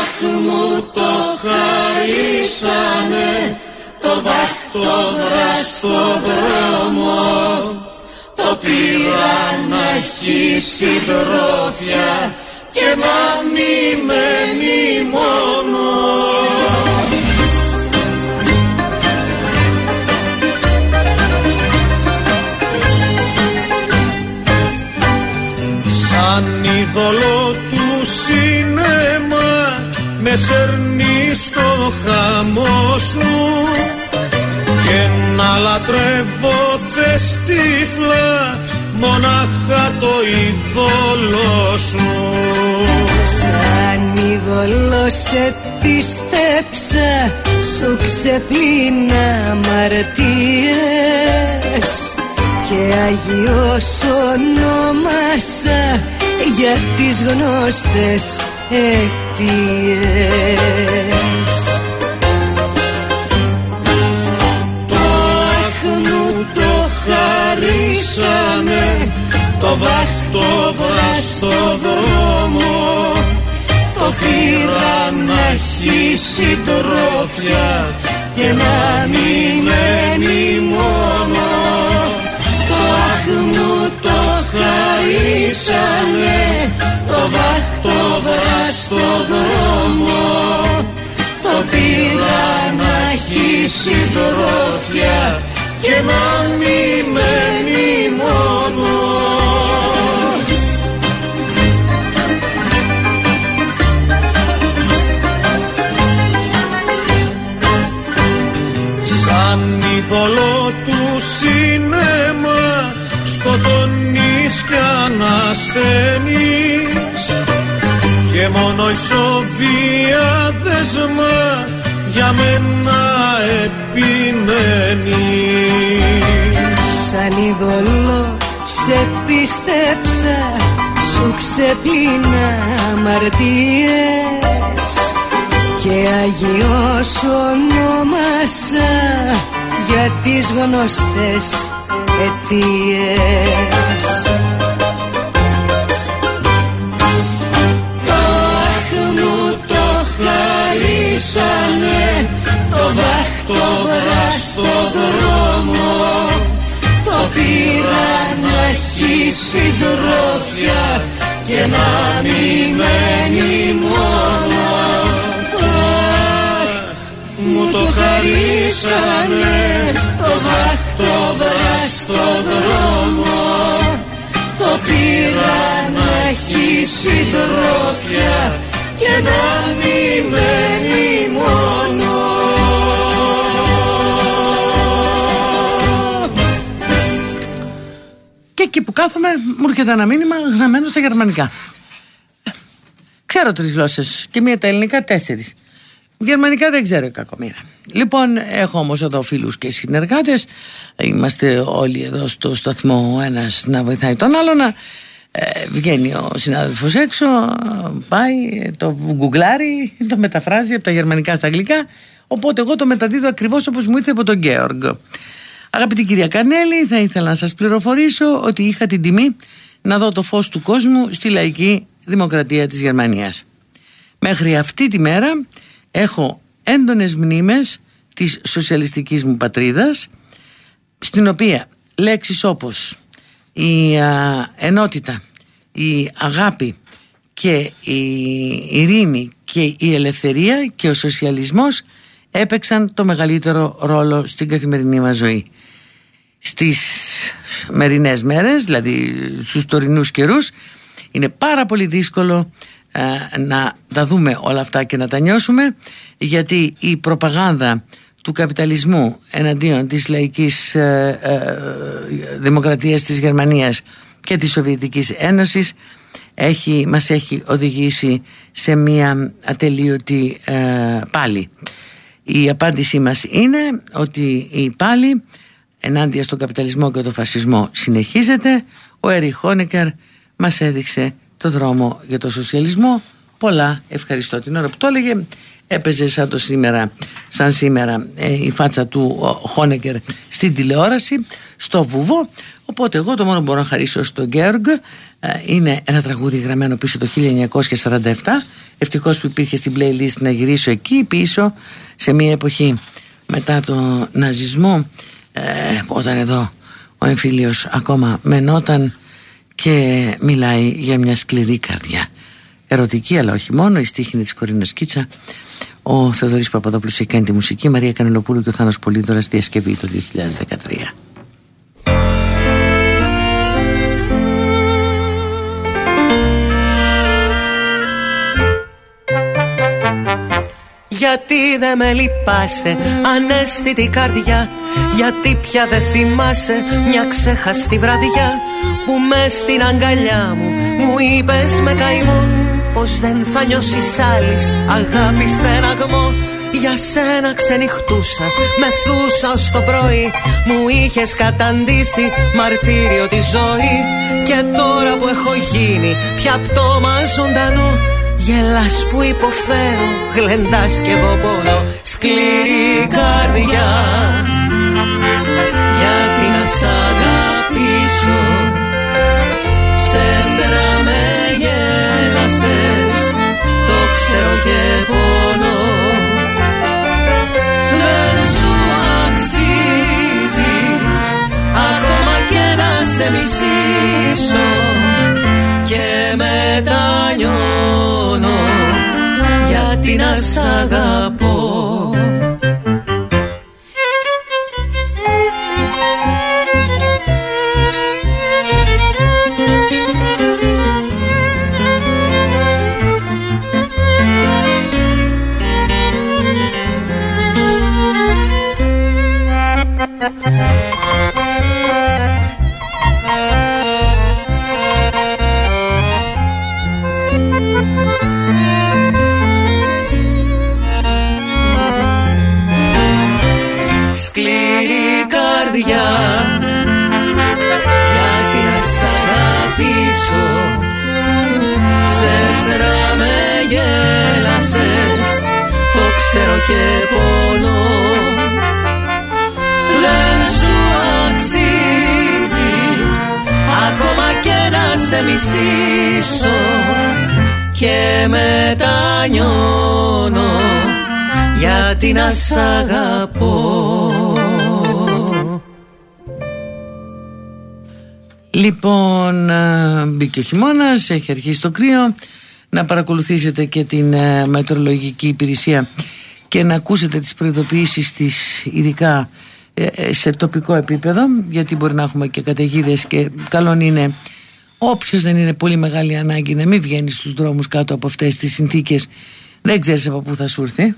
αχ μου το χαρίσανε το βάχ το βραστο δρόμο το πήρα να έχει συντρόφια και να μη μένει μόνο Σαν είδωλο του σινέμα με σέρνει στο χαμό σου. Και να λατρεύω θες τύφλα μονάχα το είδωλο σου. Σαν είδωλο σε πίστεψα σου ξεπλήνα αμαρτίες και Αγιός ονόμασα για τις γνώστες αιτίες. Το βάχτο βραστο δρόμο. Το πήρα να έχει συντρόφια και να μην μένει μόνο. το αχ μου το χαρίσανε το βάχτο στο δρόμο. Το πήρα να χύσει δρόφια και να μη μένει μόνο. Σαν ειδωλό του σκοτώνεις και ανασθενείς και μόνο η σοβία δεσμά για μένα επιμένει. Σαν είδωλο σε πίστεψα σου ξεπλήνα αμαρτίες. Και Αγιός ονόμασα για τις γνωστές αιτίες. Αχ μου το χαρίσανε το βάχτο βράστο δρόμο. Το πήρα να έχει συντρόφια και να μην μένει μόνο. Αχ, μου το χαρίσανε το βάχτο βράστο δρόμο το πήρα να έχει συντρόφια και να μην μένει μόνο Και εκεί που κάθομαι μου έρχεται ένα μήνυμα γραμμένο στα γερμανικά. Ξέρω τρεις γλώσσες και μία τα ελληνικά τέσσερις. Γερμανικά δεν ξέρω κακομήρα. Λοιπόν, έχω όμως εδώ φίλους και συνεργάτες. Είμαστε όλοι εδώ στο σταθμό ο ένας να βοηθάει τον άλλο να ε, βγαίνει ο συνάδελφος έξω, πάει, το γκουγκλάρει, το μεταφράζει από τα γερμανικά στα αγγλικά. Οπότε εγώ το μεταδίδω ακριβώς όπως μου ήρθε από τον Γκέοργ. Αγαπητή κυρία Κανέλη, θα ήθελα να σας πληροφορήσω ότι είχα την τιμή να δω το φως του κόσμου στη λαϊκή δημοκρατία της Γερμανίας. Μέχρι αυτή τη μέρα έχω έντονες μνήμες της σοσιαλιστικής μου πατρίδας στην οποία λέξεις όπως η α, ενότητα, η αγάπη και η ειρήνη και η ελευθερία και ο σοσιαλισμός έπαιξαν το μεγαλύτερο ρόλο στην καθημερινή μας ζωή. Στις μερινές μέρες, δηλαδή στους τωρινούς καιρούς, είναι πάρα πολύ δύσκολο ε, να τα δούμε όλα αυτά και να τα νιώσουμε γιατί η προπαγάνδα του καπιταλισμού εναντίον της λαϊκής ε, ε, δημοκρατίας της Γερμανίας και της Σοβιετικής Ένωσης έχει, μας έχει οδηγήσει σε μια ατελείωτη ε, πάλι. Η απάντησή μας είναι ότι η πάλι ενάντια στον καπιταλισμό και τον φασισμό συνεχίζεται. Ο Έρι Χόνεκερ μας έδειξε το δρόμο για το σοσιαλισμό. Πολλά ευχαριστώ την ώρα που το έλεγε. Έπαιζε σαν, το σήμερα, σαν σήμερα ε, η φάτσα του Χόνεκερ στην τηλεόραση, στο βουβό. Οπότε εγώ το μόνο που μπορώ να χαρίσω στον Γκέργ ε, είναι ένα τραγούδι γραμμένο πίσω το 1947. Ευτυχώς που υπήρχε στην playlist να γυρίσω εκεί πίσω σε μια εποχή μετά το ναζισμό ε, όταν εδώ ο εμφύλιος ακόμα μενόταν και μιλάει για μια σκληρή καρδιά. Ερωτική αλλά όχι μόνο. Η στίχη της Κορίνας Κίτσα. Ο Θεοδωρής Παπαδόπουλος έχει κάνει τη μουσική. Μαρία Κανελοπούλου και ο Θάνος Πολύδωρας διασκευή το 2013 Γιατί δεν με λυπάσαι ανέστητη καρδιά; Γιατί πια δεν θυμάσαι μια ξέχαστη βραδιά; Που με στην αγκαλιά μου μου είπες με καημό Πως δεν θα νιώσεις άλλης αγάπη στεναγμό. Για σένα ξενυχτούσα, μεθούσα ως το πρωί Μου είχες καταντήσει μαρτύριο τη ζωή. Και τώρα που έχω γίνει πια πτώμα ζωντανό Γελάς που υποφέρω, γλεντάς κι εγώ πόνο Σκληρή σε μισήσω Και μετανιώνω Γιατί να σ' αγαπώ μισήσω Και μετανιώνω γιατί να σ' αγαπώ Λοιπόν, μπήκε ο χειμώνας, έχει αρχίσει το κρύο. Να παρακολουθήσετε και την μετρολογική υπηρεσία και να ακούσετε τις προειδοποιήσεις της ειδικά ε, ε, σε τοπικό επίπεδο γιατί μπορεί να έχουμε και καταιγίδες και καλό είναι όποιος δεν είναι πολύ μεγάλη ανάγκη να μην βγαίνει στους δρόμους κάτω από αυτές τις συνθήκες δεν ξέρεις από πού θα σου έρθει.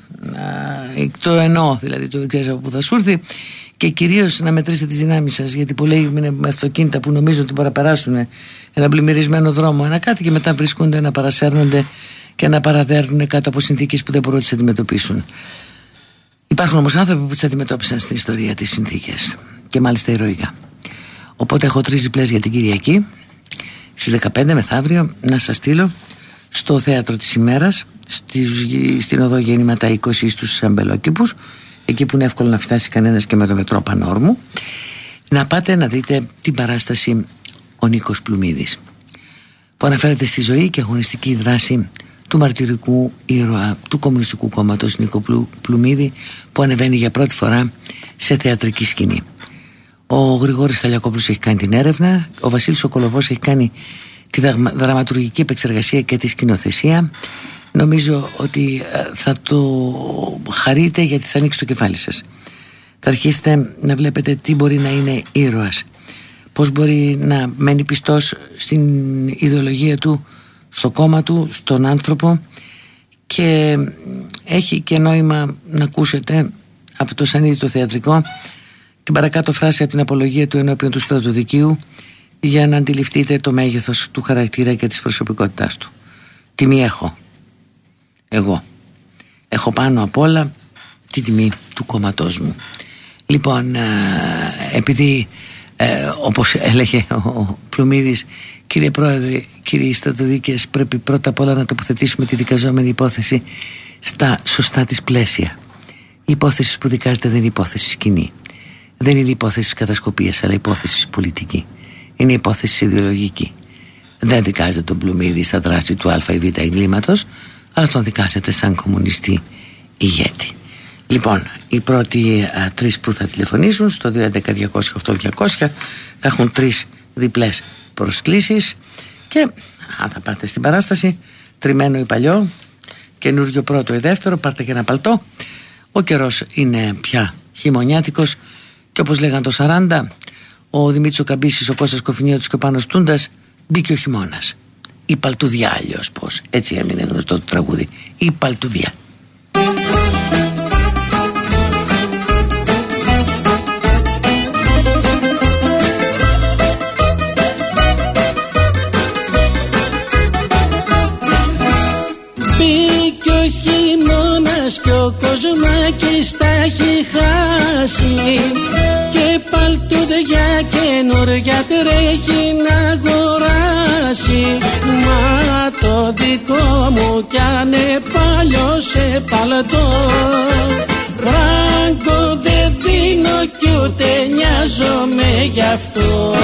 Το εννοώ δηλαδή το δεν ξέρεις από πού θα σου έρθει. Και κυρίως να μετρήσετε τις δυνάμεις σας γιατί πολλοί είναι με αυτοκίνητα που νομίζουν ότι μπορεί να περάσουν ένα πλημμυρισμένο δρόμο ένα κάτι και μετά βρίσκονται να παρασέρνονται και να παραδέρνουν κάτω από συνθήκες που δεν μπορούν να τις αντιμετωπίσουν. Υπάρχουν όμως άνθρωποι που τις αντιμετώπισαν στην ιστορία τις συνθήκες και μάλιστα ηρωικά. Οπότε έχω τρεις διπλές για την Κυριακή στις 15 μεθαύριο να σας στείλω στο θέατρο της ημέρας στη, στην οδό Γεννήματα 20 στους Αμπελόκηπους εκεί που είναι εύκολο να φτάσει κανένας και με το μετρό Πανόρμου να πάτε να δείτε την παράσταση ο Νίκος Πλουμίδης που αναφέρεται στη ζωή και αγωνιστική δράση του μαρτυρικού ήρωα του Κομμουνιστικού Κόμματος Νίκο Πλουμίδη που ανεβαίνει για πρώτη φορά σε θεατρική σκηνή. Ο Γρηγόρης Χαλιακόπουλος έχει κάνει την έρευνα, ο Βασίλης Σοκολοβός έχει κάνει τη δραματουργική επεξεργασία και τη σκηνοθεσία. Νομίζω ότι ε, θα το χαρείτε γιατί θα ανοίξει το κεφάλι σας. Θα αρχίσετε να βλέπετε τι μπορεί να είναι ήρωας. Πως μπορεί να μένει πιστός στην ιδεολογία του στο κόμμα του, στον άνθρωπο. Και έχει και νόημα να ακούσετε από το σανίδι το θεατρικό την παρακάτω φράση από την απολογία του ενώπιον του στρατοδικείου για να αντιληφθείτε το μέγεθος του χαρακτήρα και της προσωπικότητάς του. Τιμή έχω. Εγώ. Έχω πάνω απ' όλα τη τιμή του κόμματός μου. Λοιπόν, ε, επειδή ε, όπως έλεγε ο Πλουμίδης κύριε Πρόεδρε, κύριε Στρατοδίκες πρέπει πρώτα απ' όλα να τοποθετήσουμε τη δικαζόμενη υπόθεση στα σωστά της πλαίσια. Η υπόθεση που δικάζεται δεν είναι υπόθεση σκηνή. Δεν είναι υπόθεση κατασκοπίας αλλά υπόθεση πολιτική είναι υπόθεση ιδεολογική. Δεν δικάζεται τον Πλουμίδη στα δράση του Α ή Β εγκλήματος, αλλά τον δικάζεται σαν κομμουνιστή ηγέτη. Λοιπόν, οι πρώτοι α, τρεις που θα τηλεφωνήσουν στο 211-200-8200 θα έχουν τρεις διπλές προσκλήσεις και αν θα πάτε στην παράσταση τριμμένο ή παλιό καινούριο πρώτο ή δεύτερο πάρτε και ένα παλτό ο καιρός είναι πια χειμωνιάτικος και όπως λέγαν το 40 ο Δημήτρης ο Καμπίσης, ο Κώστας Κοφινιώτης και ο Πάνος Τούντας μπήκε ο χειμώνας. Η Παλτουδιά αλλιώς πως έτσι έμεινε γνωστό το τραγούδι. Η Παλτουδιά Μπήκε ο χειμώνας και ο Κοσμάκης τα έχει χάσει παλτούδια καινούρια τρέχει να αγοράσει. Μα το δικό μου κι αν παλιό σε παλτό Ράγκο δεν δίνω κι ούτε νοιάζομαι γι' αυτό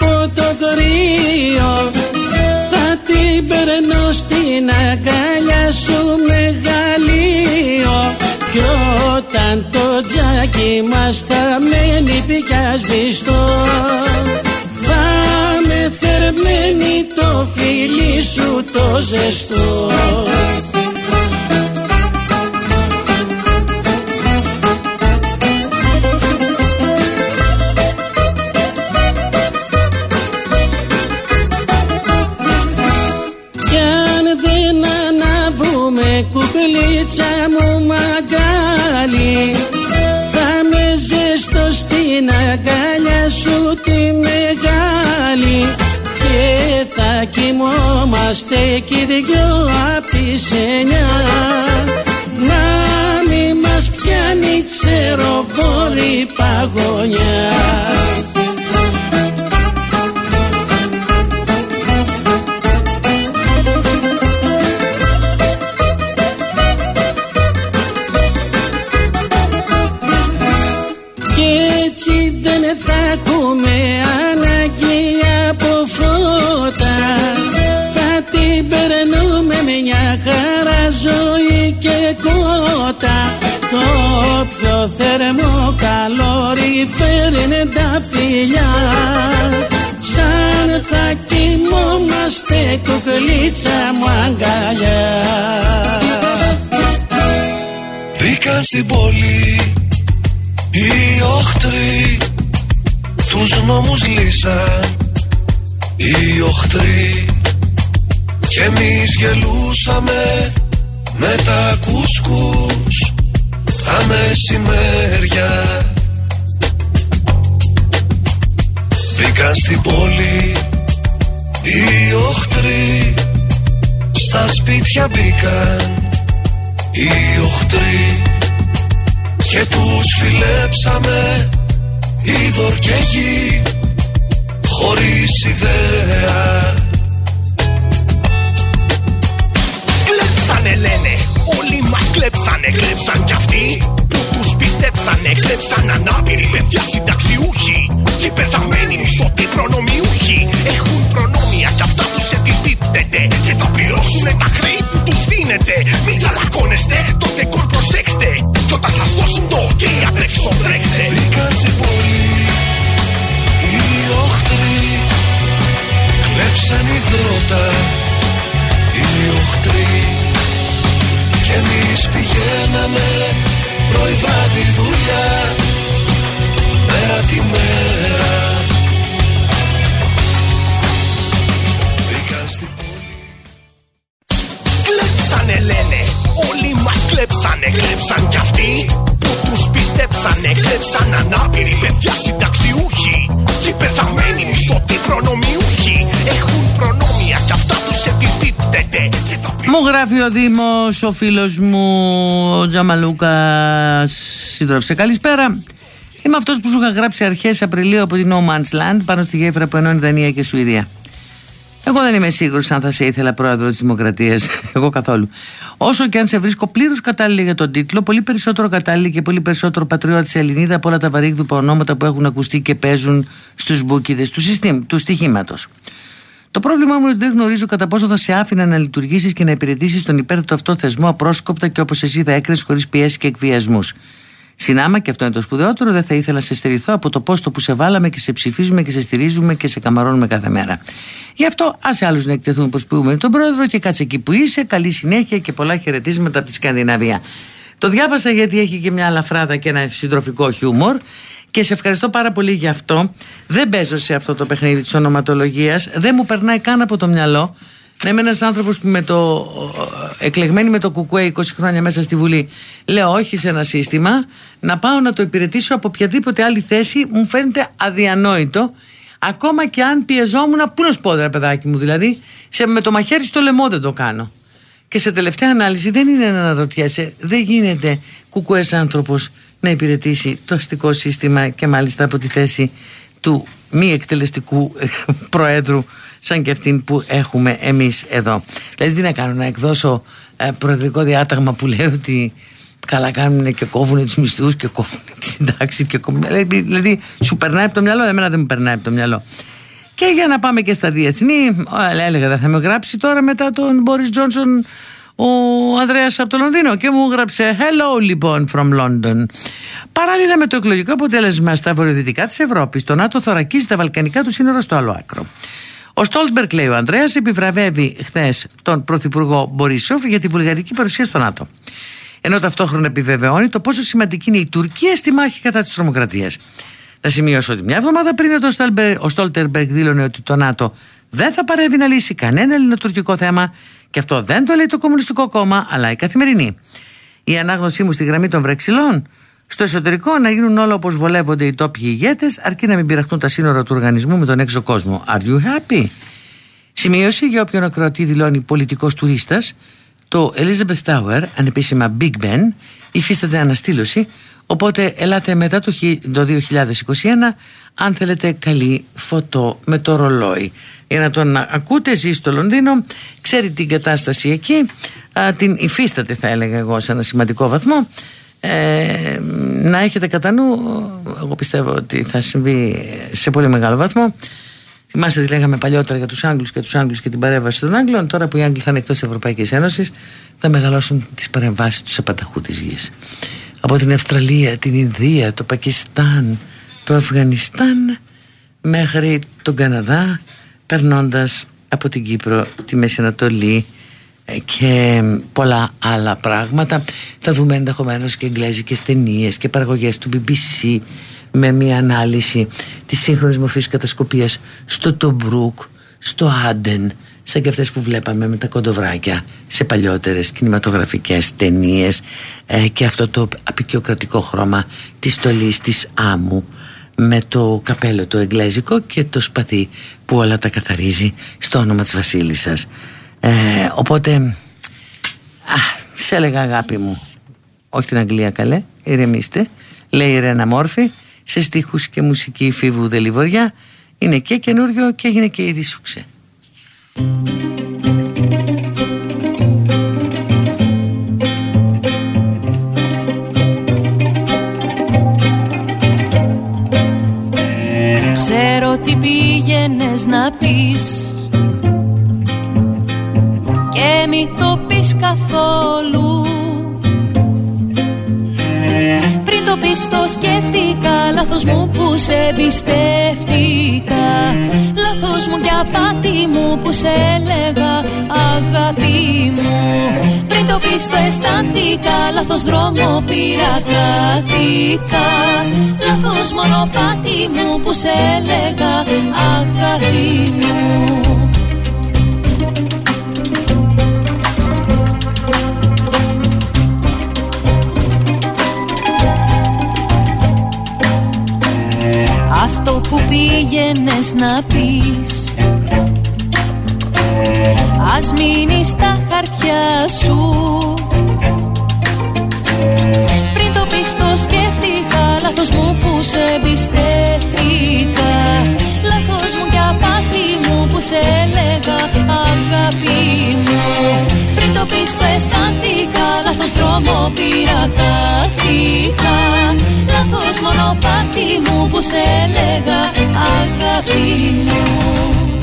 από το κρύο Θα την περνώ στην αγκαλιά σου μεγαλείο Κι όταν το τζάκι μας θα μένει πια σβηστό Θα με θερμαίνει το φίλι σου το ζεστό κοιμόμαστε κι δυο απ' τις εννιά. Να μη μας πιάνει ξεροβόρη παγωνιά κότα Το πιο θερμό καλόρι φέρνε τα φιλιά. Σαν θα κοιμόμαστε κουκλίτσα μου αγκαλιά. Μπήκαν στην πόλη οι οχτροί τους νόμους λύσαν. Οι οχτροί και εμείς γελούσαμε με τα κουσκούς τα μεσημέρια. Μπήκαν στην πόλη οι οχτροί στα σπίτια μπήκαν. Οι οχτροί και τους φιλέψαμε είδωρ και γη χωρίς ιδέα Κλέψανε λένε, όλοι μας κλέψανε, κλέψαν κι αυτοί που τους πιστέψανε, κλέψαν ανάπηροι παιδιά συνταξιούχοι και πεθαμένοι μισθωτοί προνομιούχοι. Έχουν προνόμια κι αυτά τους επιπίπτεται και θα πληρώσουνε τα χρέη που τους δίνετε. Μην τσαλακώνεστε, το τεκόρ προσέξτε κι όταν σας δώσουν το ok τρέξω τρέξτε. Μπήκα στην πόλη οι οχτροί κλέψαν υδρότα οι οχτροί κι εμείς πηγαίναμε πρωί βράδυ δουλειά μέρα τη μέρα. Μπήκα στην πόλη. Κλέψανε λένε, όλοι μας κλέψανε, κλέψαν κι αυτοί. που τους πιστέψανε, κλέψαν ανάπηροι παιδιά συνταξιούχοι και πεθαμένοι μισθωτοί προνομιούχοι έχουν προνόμια κι αυτά τους επιπίπτεται και τα Μου γράφει ο Δήμος, ο φίλος μου, ο Τζαμαλούκας, σύντροφε. Καλησπέρα. Είμαι αυτός που σου είχα γράψει αρχές Απριλίου από την No Man's Land πάνω στη γέφυρα που ενώνει Δανία και Σουηδία. Εγώ δεν είμαι σίγουρος αν θα σε ήθελα πρόεδρο της Δημοκρατίας. Εγώ καθόλου. Όσο και αν σε βρίσκω πλήρως κατάλληλη για τον τίτλο, πολύ περισσότερο κατάλληλη και πολύ περισσότερο πατριώτη Ελληνίδα από όλα τα βαρύγδουπα ονόματα που έχουν ακουστεί και παίζουν στους μπουκίδες του, συστήμ, του στοιχήματος. Το πρόβλημά μου είναι ότι δεν γνωρίζω κατά πόσο θα σε άφηνα να λειτουργήσεις και να υπηρετήσεις τον υπέρτατο αυτό θεσμό απρόσκοπτα και όπως εσύ θα έκρινε χωρίς πιέσεις και εκβιασμούς. Συνάμα, και αυτό είναι το σπουδαιότερο, δεν θα ήθελα να σε στερηθώ από το πόστο που σε βάλαμε και σε ψηφίζουμε και σε στηρίζουμε και σε καμαρώνουμε κάθε μέρα. Γι' αυτό άσε άλλους να εκτεθούν προσποιούμενοι τον πρόεδρο και κάτσε εκεί που είσαι. Καλή συνέχεια και πολλά χαιρετίσματα από τη Σκανδιναβία. Το διάβασα γιατί έχει και μια αλαφράδα και ένα συντροφικό χιούμορ και σε ευχαριστώ πάρα πολύ γι' αυτό. Δεν παίζω σε αυτό το παιχνίδι της ονοματολογίας. Δεν μου περνάει καν από το μυαλό να είμαι ένας άνθρωπος που με το. εκλεγμένη με το κουκουέ 20 χρόνια μέσα στη Βουλή, λέω όχι σε ένα σύστημα, να πάω να το υπηρετήσω από οποιαδήποτε άλλη θέση μου φαίνεται αδιανόητο. Ακόμα και αν πιεζόμουν, πού να σου πω, ρε παιδάκι μου, δηλαδή, σε, με το μαχαίρι στο λαιμό δεν το κάνω. Και σε τελευταία ανάλυση δεν είναι να αναρωτιέσαι, δεν γίνεται κουκουές άνθρωπος να υπηρετήσει το αστικό σύστημα και μάλιστα από τη θέση του μη εκτελεστικού προέδρου σαν και αυτήν που έχουμε εμείς εδώ. Δηλαδή τι να κάνω, να εκδώσω ε, προεδρικό διάταγμα που λέει ότι καλά κάνουν και κόβουν τους μισθούς και κόβουν τις συντάξεις και κόβουν... Δηλαδή, δηλαδή σου περνάει από το μυαλό, εμένα δεν μου περνάει από το μυαλό. Και για να πάμε και στα διεθνή, έλεγα δεν θα με γράψει τώρα μετά τον Μπόρις Τζόνσον ο Ανδρέας από το Λονδίνο και μου γράψε Hello λοιπόν from London. Παράλληλα με το εκλογικό αποτέλεσμα στα βορειοδυτικά της Ευρώπης, το ΝΑΤΟ θωρακίζει τα βαλκανικά του σύνορα στο άλλο άκρο. Ο Στόλτμπερκ, λέει ο Ανδρέας, επιβραβεύει χθες τον Πρωθυπουργό Μπορίσοφ για τη βουλγαρική παρουσία στο ΝΑΤΟ. Ενώ ταυτόχρονα επιβεβαιώνει το πόσο σημαντική είναι η Τουρκία στη μάχη κατά της τρομοκρατίας. Να σημειώσω ότι μια εβδομάδα πριν ο Στόλτερμπεργκ δήλωνε ότι το ΝΑΤΟ δεν θα παρέμβει να λύσει κανένα ελληνοτουρκικό θέμα και αυτό δεν το λέει το Κομμουνιστικό Κόμμα, αλλά η καθημερινή. Η ανάγνωσή μου στη γραμμή των Βρεξιλών στο εσωτερικό να γίνουν όλα όπως βολεύονται οι τόπιοι ηγέτες, αρκεί να μην πειραχτούν τα σύνορα του οργανισμού με τον έξω κόσμο. Are you happy? Σημείωση για όποιον ακροατή δηλώνει πολιτικός τουρίστας το Elizabeth Tower, ανεπίσημα Big Ben, υφίσταται αναστήλωση, οπότε ελάτε μετά το 2021 αν θέλετε καλή φωτό με το ρολόι. Για να τον ακούτε, ζει στο Λονδίνο, ξέρει την κατάσταση εκεί, την υφίσταται θα έλεγα εγώ σε ένα σημαντικό βαθμό. Ε, να έχετε κατά νου, εγώ πιστεύω ότι θα συμβεί σε πολύ μεγάλο βαθμό Θυμάστε τι λέγαμε παλιότερα για τους Άγγλους και τους Άγγλους και την παρέμβαση των Άγγλων. Τώρα που οι Άγγλοι θα είναι εκτός της Ευρωπαϊκής Ένωσης, θα μεγαλώσουν τις παρεμβάσεις τους σε παταχού της γης. Από την Αυστραλία, την Ινδία, το Πακιστάν, το Αφγανιστάν μέχρι τον Καναδά, περνώντας από την Κύπρο, τη Μέση Ανατολή ε, και πολλά άλλα πράγματα. Θα δούμε ενδεχομένως και εγγλέζικες ταινίες και παραγωγές του BBC με μια ανάλυση της σύγχρονης μορφής κατασκοπίας στο Τομπρούκ, στο Άντεν, σαν και αυτές που βλέπαμε με τα κοντοβράκια σε παλιότερες κινηματογραφικές ταινίες ε, και αυτό το απεικιοκρατικό χρώμα της στολής της άμμου με το καπέλο το εγγλέζικο και το σπαθί που όλα τα καθαρίζει στο όνομα της βασίλισσας ε, οπότε α, σε έλεγα αγάπη μου όχι την Αγγλία καλέ ηρεμήστε λέει η Ρένα Μόρφη σε στίχους και μουσική Φίβου Δελιβοριά είναι και καινούριο και έγινε και ήδη σούξε. Ξέρω τι πήγαινες να πεις Και μη το πεις καθόλου. Το πεις το σκέφτηκα Λάθος μου που σε εμπιστεύτηκα. Λάθος μου και απάτη μου που σε έλεγα αγάπη μου. Πριν το πεις το αισθάνθηκα Λάθος δρόμο πήρα χάθηκα. Λάθος μονοπάτι μου που σε έλεγα αγάπη μου αυτό που πήγαινες να πεις. Ας μείνεις στα χαρτιά σου. Πριν το πεις το σκέφτηκα Λάθος μου που σε εμπιστεύτηκα Λάθος μου και απάτη μου που σε έλεγα αγάπη μου. Πριν το πεις το αισθάνθηκα Λάθος δρόμο πήρα χάθηκα. Λάθος μονοπάτι μου που σε έλεγα αγάπη μου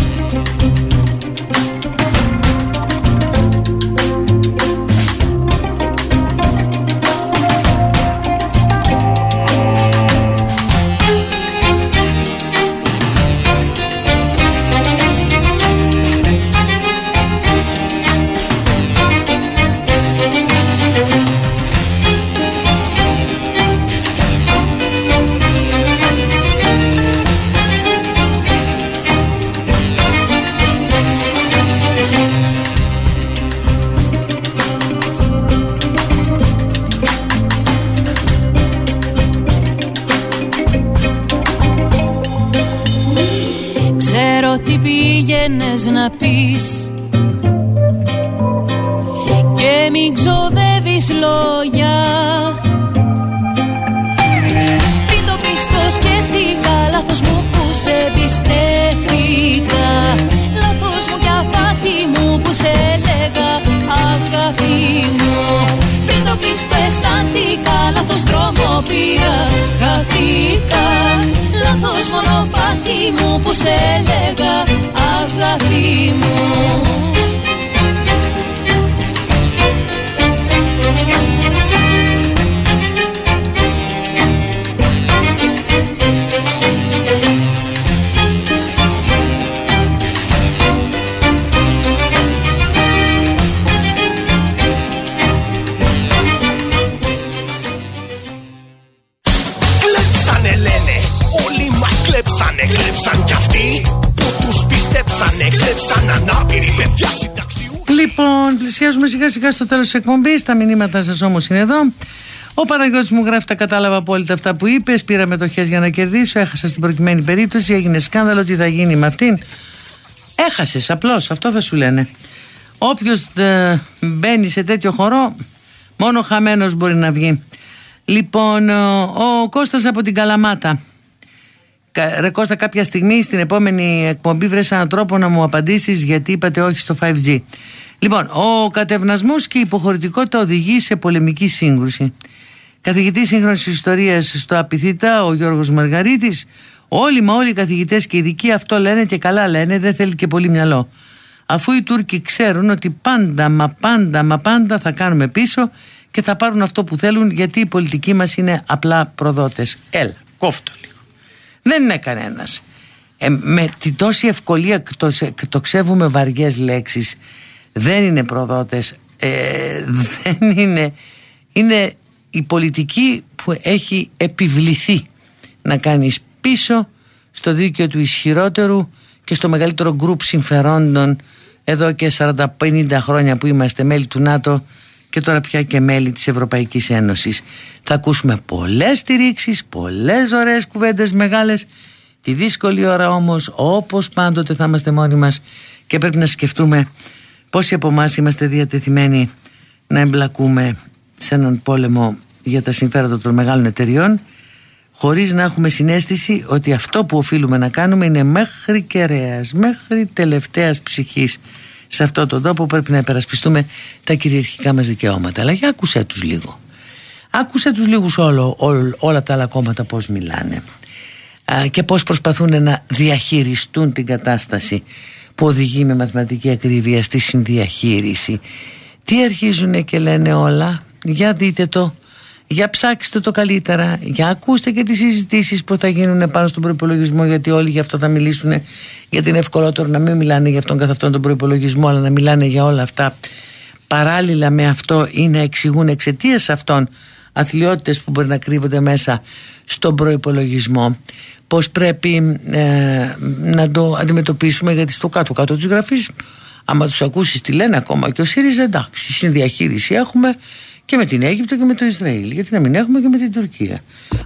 πήγαινες να πεις. Και μην ξοδεύεις λόγια. Πριν το πεις το σκέφτηκα Λάθος μου που σε εμπιστεύτηκα Λάθος μου και απάτη μου που σε έλεγα αγάπη μου Πριν το πεις το αισθάνθηκα Λάθος δρόμο πήρα. Χαθήκα Λάθος μονοπάτι μου που σε έλεγα αγάπη μου Λοιπόν, πλησιάζουμε σιγά σιγά στο τέλος της εκπομπής. Τα μηνύματά σας όμως είναι εδώ. Ο Παναγιώτης μου γράφει τα κατάλαβα απόλυτα αυτά που είπες. Πήρα μετοχέ για να κερδίσω. Έχασα στην προκειμένη περίπτωση. Έγινε σκάνδαλο. Τι θα γίνει με αυτήν. έχασες απλώς αυτό θα σου λένε όποιος ε, μπαίνει σε τέτοιο χώρο μόνο χαμένος μπορεί να βγει λοιπόν ο Κώστας από την Καλαμάτα Ρε Κώστα κάποια στιγμή στην επόμενη εκπομπή βρες έναν τρόπο να μου απαντήσεις γιατί είπατε όχι στο 5G Λοιπόν, ο κατευνασμός και η υποχωρητικότητα οδηγεί σε πολεμική σύγκρουση. Καθηγητής σύγχρονης ιστορίας στο Απιθύτα, ο Γιώργος Μαργαρίτης Όλοι μα όλοι οι καθηγητές και οι ειδικοί αυτό λένε και καλά λένε, δεν θέλει και πολύ μυαλό. Αφού οι Τούρκοι ξέρουν ότι πάντα μα πάντα μα πάντα θα κάνουμε πίσω και θα πάρουν αυτό που θέλουν γιατί οι πολιτικοί μας είναι απλά προδότες Έλα, κόφτω δεν είναι κανένας. Ε, με την τόση ευκολία το, ξεύουμε βαριές λέξεις. Δεν είναι προδότες. Ε, δεν είναι... Είναι η πολιτική που έχει επιβληθεί να κάνεις πίσω στο δίκαιο του ισχυρότερου και στο μεγαλύτερο γκρουπ συμφερόντων εδώ και 40-50 χρόνια που είμαστε μέλη του ΝΑΤΟ και τώρα πια και μέλη της Ευρωπαϊκής Ένωσης. Θα ακούσουμε πολλές στηρίξεις, πολλές ωραίες κουβέντες μεγάλες. Τη δύσκολη ώρα όμως, όπως πάντοτε θα είμαστε μόνοι μας και πρέπει να σκεφτούμε πόσοι από εμάς είμαστε διατεθειμένοι να εμπλακούμε σε έναν πόλεμο για τα συμφέροντα των μεγάλων εταιριών χωρίς να έχουμε συνέστηση ότι αυτό που οφείλουμε να κάνουμε είναι μέχρι κεραίας, μέχρι τελευταίας ψυχής σε αυτόν τον τόπο πρέπει να υπερασπιστούμε τα κυριαρχικά μας δικαιώματα. Αλλά για άκουσέ τους λίγο. Άκουσέ τους λίγους όλο, όλα τα άλλα κόμματα πώς μιλάνε. Α, και πώς προσπαθούν να διαχειριστούν την κατάσταση που οδηγεί με μαθηματική ακρίβεια στη συνδιαχείριση. Τι αρχίζουν και λένε όλα; Για δείτε το για ψάξτε το καλύτερα, για ακούστε και τις συζητήσεις που θα γίνουν πάνω στον προπολογισμό γιατί όλοι γι' αυτό θα μιλήσουν γιατί είναι ευκολότερο να μην μιλάνε για αυτόν καθ' αυτόν τον προπολογισμό αλλά να μιλάνε για όλα αυτά. Παράλληλα με αυτό ή να εξηγούν εξαιτίας αυτών αθλειότητες που μπορεί να κρύβονται μέσα στον προϋπολογισμό. Πως πρέπει ε, να το αντιμετωπίσουμε γιατί στο κάτω κάτω της γραφής άμα τους ακούσεις τι λένε ακόμα και ο ΣΥΡΙΖΑ εντάξει συνδιαχείριση έχουμε και με την Αίγυπτο και με το Ισραήλ. Γιατί να μην έχουμε και με την Τουρκία.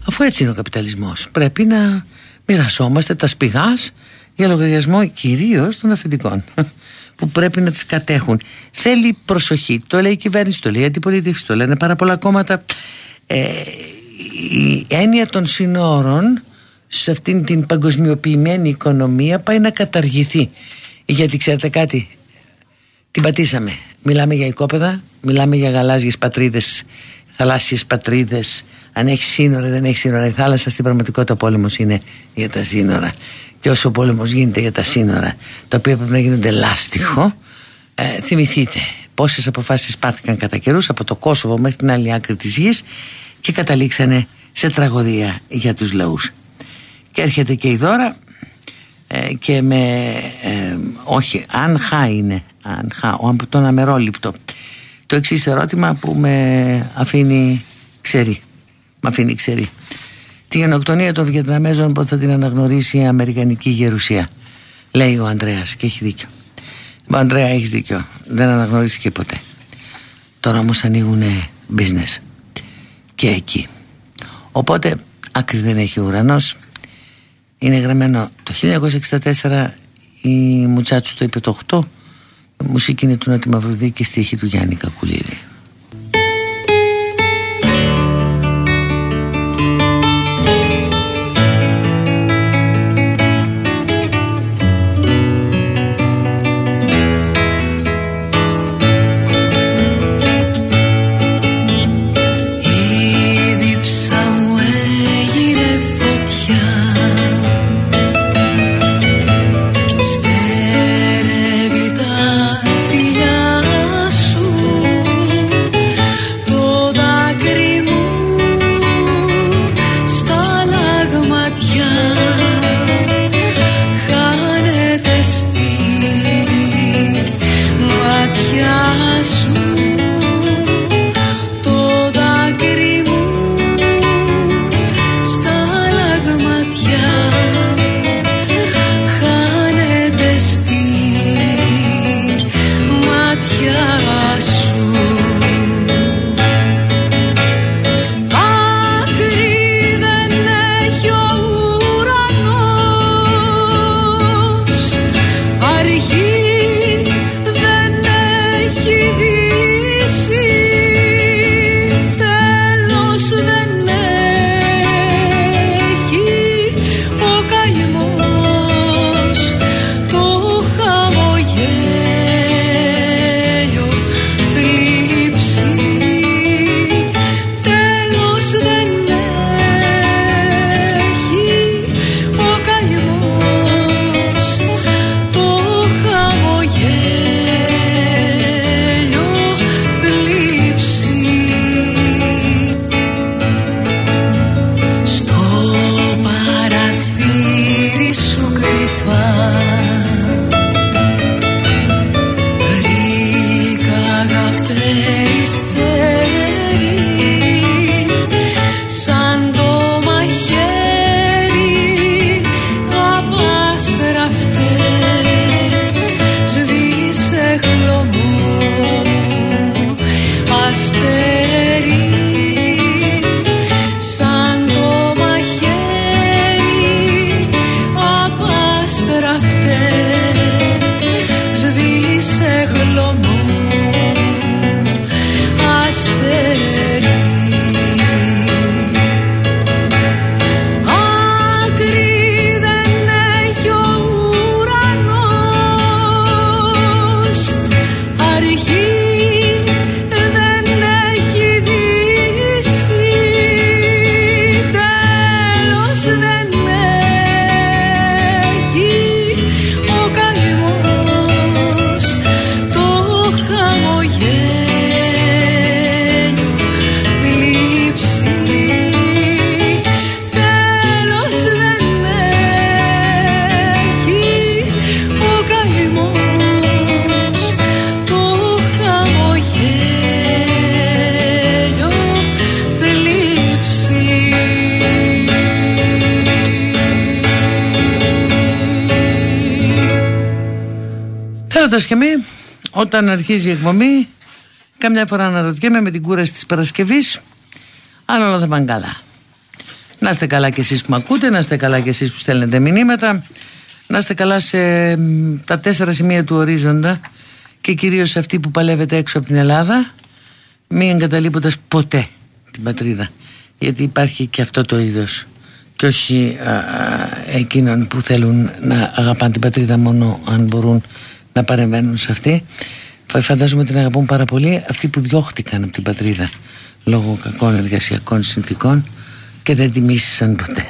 Αφού έτσι είναι ο καπιταλισμός. Πρέπει να μοιρασόμαστε τα σπηγάς για λογαριασμό κυρίως των αφεντικών που πρέπει να τις κατέχουν. Θέλει προσοχή. Το λέει η κυβέρνηση, το λέει η αντιπολίτευση, το λένε πάρα πολλά κόμματα. Ε, η έννοια των συνόρων σε αυτήν την παγκοσμιοποιημένη οικονομία πάει να καταργηθεί. Γιατί ξέρετε κάτι, την πατήσαμε. Μιλάμε για οικόπεδα, μιλάμε για γαλάζιες πατρίδες, θαλάσσιες πατρίδες. Αν έχεις σύνορα, δεν έχεις σύνορα. Η θάλασσα στην πραγματικότητα ο πόλεμος είναι για τα σύνορα. Και όσο ο πόλεμος γίνεται για τα σύνορα, τα οποία πρέπει να γίνονται λάστιχο, ε, θυμηθείτε πόσες αποφάσεις πάρθηκαν κατά καιρούς από το Κόσοβο μέχρι την άλλη άκρη της γης και καταλήξανε σε τραγωδία για τους λαούς. Και έρχεται και η δώρα ε, και με ε, όχι αν χά είναι αν χά, τον αμερόληπτο το εξής ερώτημα που με αφήνει ξερή με αφήνει ξερή. Τη γενοκτονία των Βιετναμέζων που θα την αναγνωρίσει η Αμερικανική Γερουσία λέει ο Ανδρέας και έχει δίκιο. Ο Ανδρέα έχεις δίκιο δεν αναγνωρίστηκε ποτέ. Τώρα όμως ανοίγουν business. Και εκεί. Οπότε άκρη δεν έχει ο ουρανός είναι γραμμένο. Το 1964 η Μουτσάτσου το είπε το 8 μουσική είναι του Νότι Μαυρουδή και στίχη του Γιάννη Κακουλίδη αρχίζει η εκπομπή, καμιά φορά αναρωτιέμαι με την κούραση της Παρασκευής αν όλα θα πάνε καλά. Να είστε καλά κι εσείς που με ακούτε, να είστε καλά κι εσείς που στέλνετε μηνύματα, να είστε καλά σε τα τέσσερα σημεία του ορίζοντα και κυρίως αυτοί που παλεύετε έξω από την Ελλάδα, μην εγκαταλείποντας ποτέ την πατρίδα. Γιατί υπάρχει και αυτό το είδος και όχι α, εκείνων που θέλουν να αγαπάνε την πατρίδα μόνο αν μπορούν να παρεμβαίνουν σε αυτή. Φαντάζομαι ότι την αγαπούν πάρα πολύ αυτοί που διώχτηκαν από την πατρίδα λόγω κακών εργασιακών συνθήκων και δεν τιμήσαν ποτέ.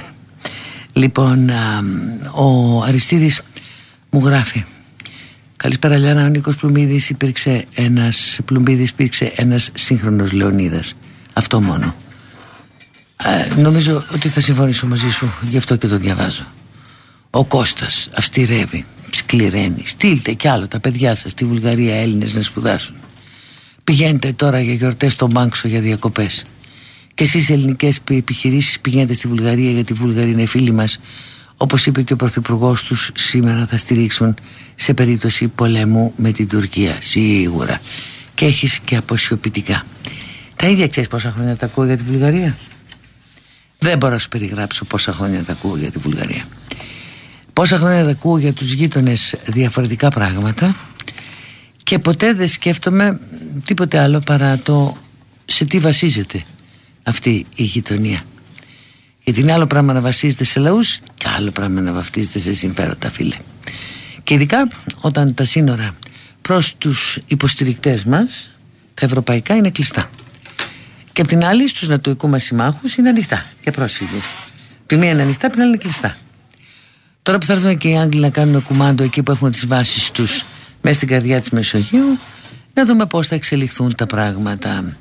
Λοιπόν, ο Αριστίδης μου γράφει Καλησπέρα Λιάννα, ο Νίκος Πλουμπίδης υπήρξε ένας, Πλουμπίδης υπήρξε ένας σύγχρονος Λεωνίδας. Αυτό μόνο. Ε, νομίζω ότι θα συμφωνήσω μαζί σου, γι' αυτό και το διαβάζω. Ο Κώστας αυστηρεύει, σκληραίνει. Στείλτε κι άλλο τα παιδιά σας στη Βουλγαρία Έλληνες να σπουδάσουν. Πηγαίνετε τώρα για γιορτές στον Μπάνξο για διακοπές. Και εσείς ελληνικές επιχειρήσεις πηγαίνετε στη Βουλγαρία γιατί η Βουλγαρία είναι φίλοι μας. Όπως είπε και ο Πρωθυπουργός τους σήμερα θα στηρίξουν σε περίπτωση πολέμου με την Τουρκία. Σίγουρα. Και έχεις και αποσιοποιητικά. Τα ίδια ξέρεις πόσα χρόνια τα ακούω για τη Βουλγαρία; Δεν μπορώ να σου περιγράψω πόσα χρόνια τα ακούω για τη Βουλγαρία. Πόσα χρόνια τα ακούω για τους γείτονες διαφορετικά πράγματα και ποτέ δεν σκέφτομαι τίποτε άλλο παρά το σε τι βασίζεται αυτή η γειτονία. Γιατί είναι άλλο πράγμα να βασίζεται σε λαούς και άλλο πράγμα να βαφτίζεται σε συμφέροντα φίλε. Και ειδικά όταν τα σύνορα προς τους υποστηρικτές μας τα ευρωπαϊκά είναι κλειστά. Και απ' την άλλη στους νατοικού μας συμμάχους είναι ανοιχτά και πρόσφυγες. Τη μία είναι ανοιχτά, την άλλη είναι κλειστά. Τώρα που θα έρθουν και οι Άγγλοι να κάνουν κουμάντο εκεί που έχουν τις βάσεις τους μέσα στην καρδιά της Μεσογείου να δούμε πώς θα εξελιχθούν τα πράγματα.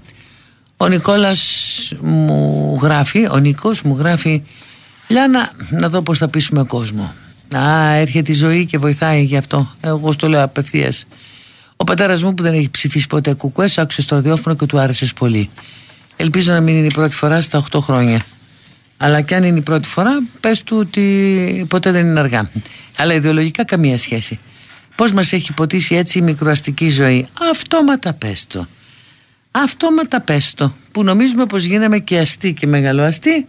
Ο Νικόλας μου γράφει, ο Νίκος μου γράφει Λιάνα να δω πώς θα πείσουμε κόσμο. Α, έρχεται η ζωή και βοηθάει γι' αυτό. Εγώ στο λέω απευθείας. Ο πατέρας μου που δεν έχει ψηφίσει ποτέ κουκουές, άκουσε στο ραδιόφωνο και του άρεσες πολύ. Ελπίζω να μην είναι η πρώτη φορά στα 8 χρόνια. Αλλά κι αν είναι η πρώτη φορά, πες του ότι ποτέ δεν είναι αργά. Αλλά ιδεολογικά καμία σχέση. Πώς μας έχει ποτίσει έτσι η μικροαστική ζωή; Αυτόματα πες το. Αυτόματα πες το. Που νομίζουμε πως γίναμε και αστεί και μεγαλοαστοί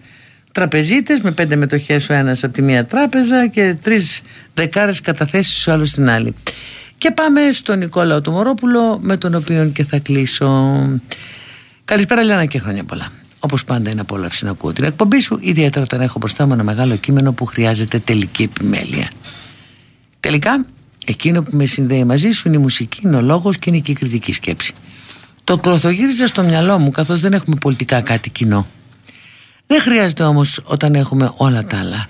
Τραπεζίτες με πέντε μετοχές ο ένας από τη μία τράπεζα Και τρεις δεκάρες καταθέσεις ο άλλος στην άλλη. Και πάμε στον Νικόλαο του Μωρόπουλο Με τον οποίο και θα κλείσω. Καλησπέρα Λιάννα και χρόνια πολλά Όπως πάντα είναι απόλαυση να ακούω την εκπομπή σου Ιδιαίτερα όταν έχω μπροστά μου ένα μεγάλο κείμενο που χρειάζεται τελική επιμέλεια Τελικά Εκείνο που με συνδέει μαζί σου είναι η μουσική, είναι ο λόγος και είναι και η κριτική σκέψη. Το κλωθογύριζα στο μυαλό μου καθώς δεν έχουμε πολιτικά κάτι κοινό. Δεν χρειάζεται όμως όταν έχουμε όλα τα άλλα.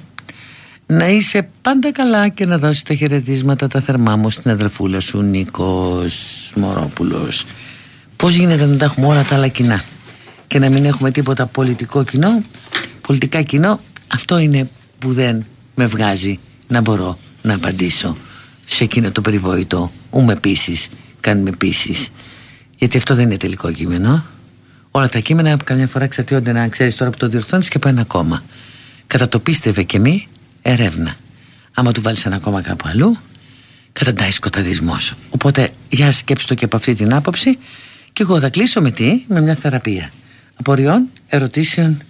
Να είσαι πάντα καλά και να δώσεις τα χαιρετίσματα τα θερμά μου στην αδερφούλα σου Νίκος Μωρόπουλος. Πώς γίνεται να τα έχουμε όλα τα άλλα κοινά; Και να μην έχουμε τίποτα πολιτικό κοινό, πολιτικά κοινό, αυτό είναι που δεν με βγάζει να μπορώ να απαντήσω σε εκείνο το περιβόητο ούμε επίση, κάνουμε επίση. Γιατί αυτό δεν είναι τελικό κείμενο. Όλα τα κείμενα καμιά φορά εξαρτιόνται να ξέρεις τώρα που το διορθώνεις και από ένα κόμμα. Κατά το πίστευε και μη, ερεύνα. Άμα του βάλεις ένα κόμμα κάπου αλλού, καταντάει σκοταδισμός. Οπότε, για σκέψτε το και από αυτή την άποψη, και εγώ θα κλείσω με τι, με μια θεραπεία. Απορριών, ερωτήσεων,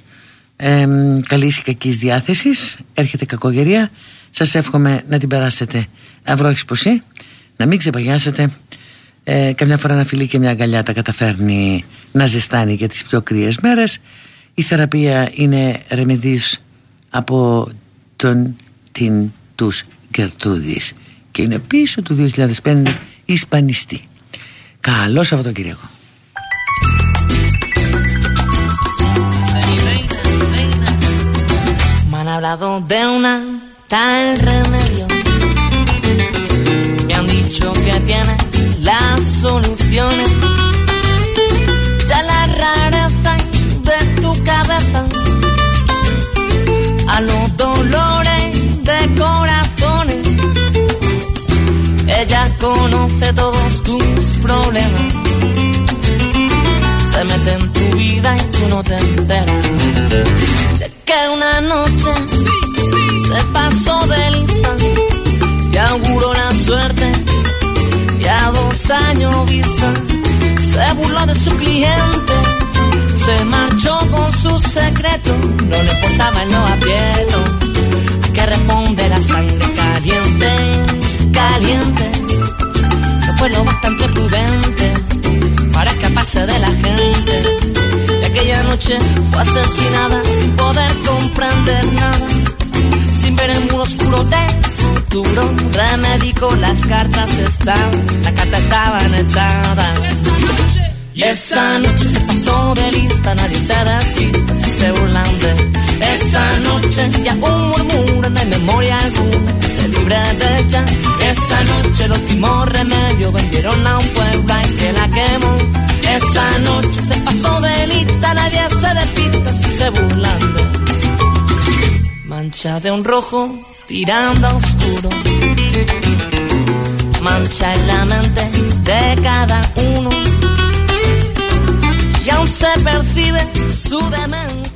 ε, καλή ή κακής διάθεσης. Έρχεται κακογερία. Σας εύχομαι να την περάσετε αυρόχη να μην ξεπαγιάσετε. Ε, καμιά φορά ένα φιλί και μια αγκαλιά τα καταφέρνει να ζεστάνει για τις πιο κρύες μέρες. Η θεραπεία είναι ρεμεδής από τον την τους Γκερτούδης και είναι πίσω του 2005 Ισπανιστή. Καλό Σαββατοκύριακο. Me han de una tal remedio dicho que tiene las soluciones. Ya la rareza de tu cabeza a los dolores de corazones. Ella conoce todos tus problemas. Se mete en tu vida y tú no te enteras. Una noche se pasó del instante y auguro la suerte extraño vista. Se burló de su cliente, se marchó con su secreto. No le importaba en los aprietos. ¿A qué responde la sangre caliente? Caliente. No fue lo bastante prudente para escaparse de la gente. Aquella noche fue asesinada sin poder comprender nada. Sin ver el muro oscuro de futuro remédico, las cartas están, la carta estaban echadas. Y esa noche se pasó de lista, nadie se despista si se burlan de esa noche. Ya un murmuro no hay memoria alguna que se libre de ella. Esa noche el último remedio vendieron a un pueblo y que la quemó. Esa noche se pasó de lista, nadie se despista si se burlan de mancha de un rojo tirando a oscuro. Mancha en la mente de cada uno. Y aún se percibe su demencia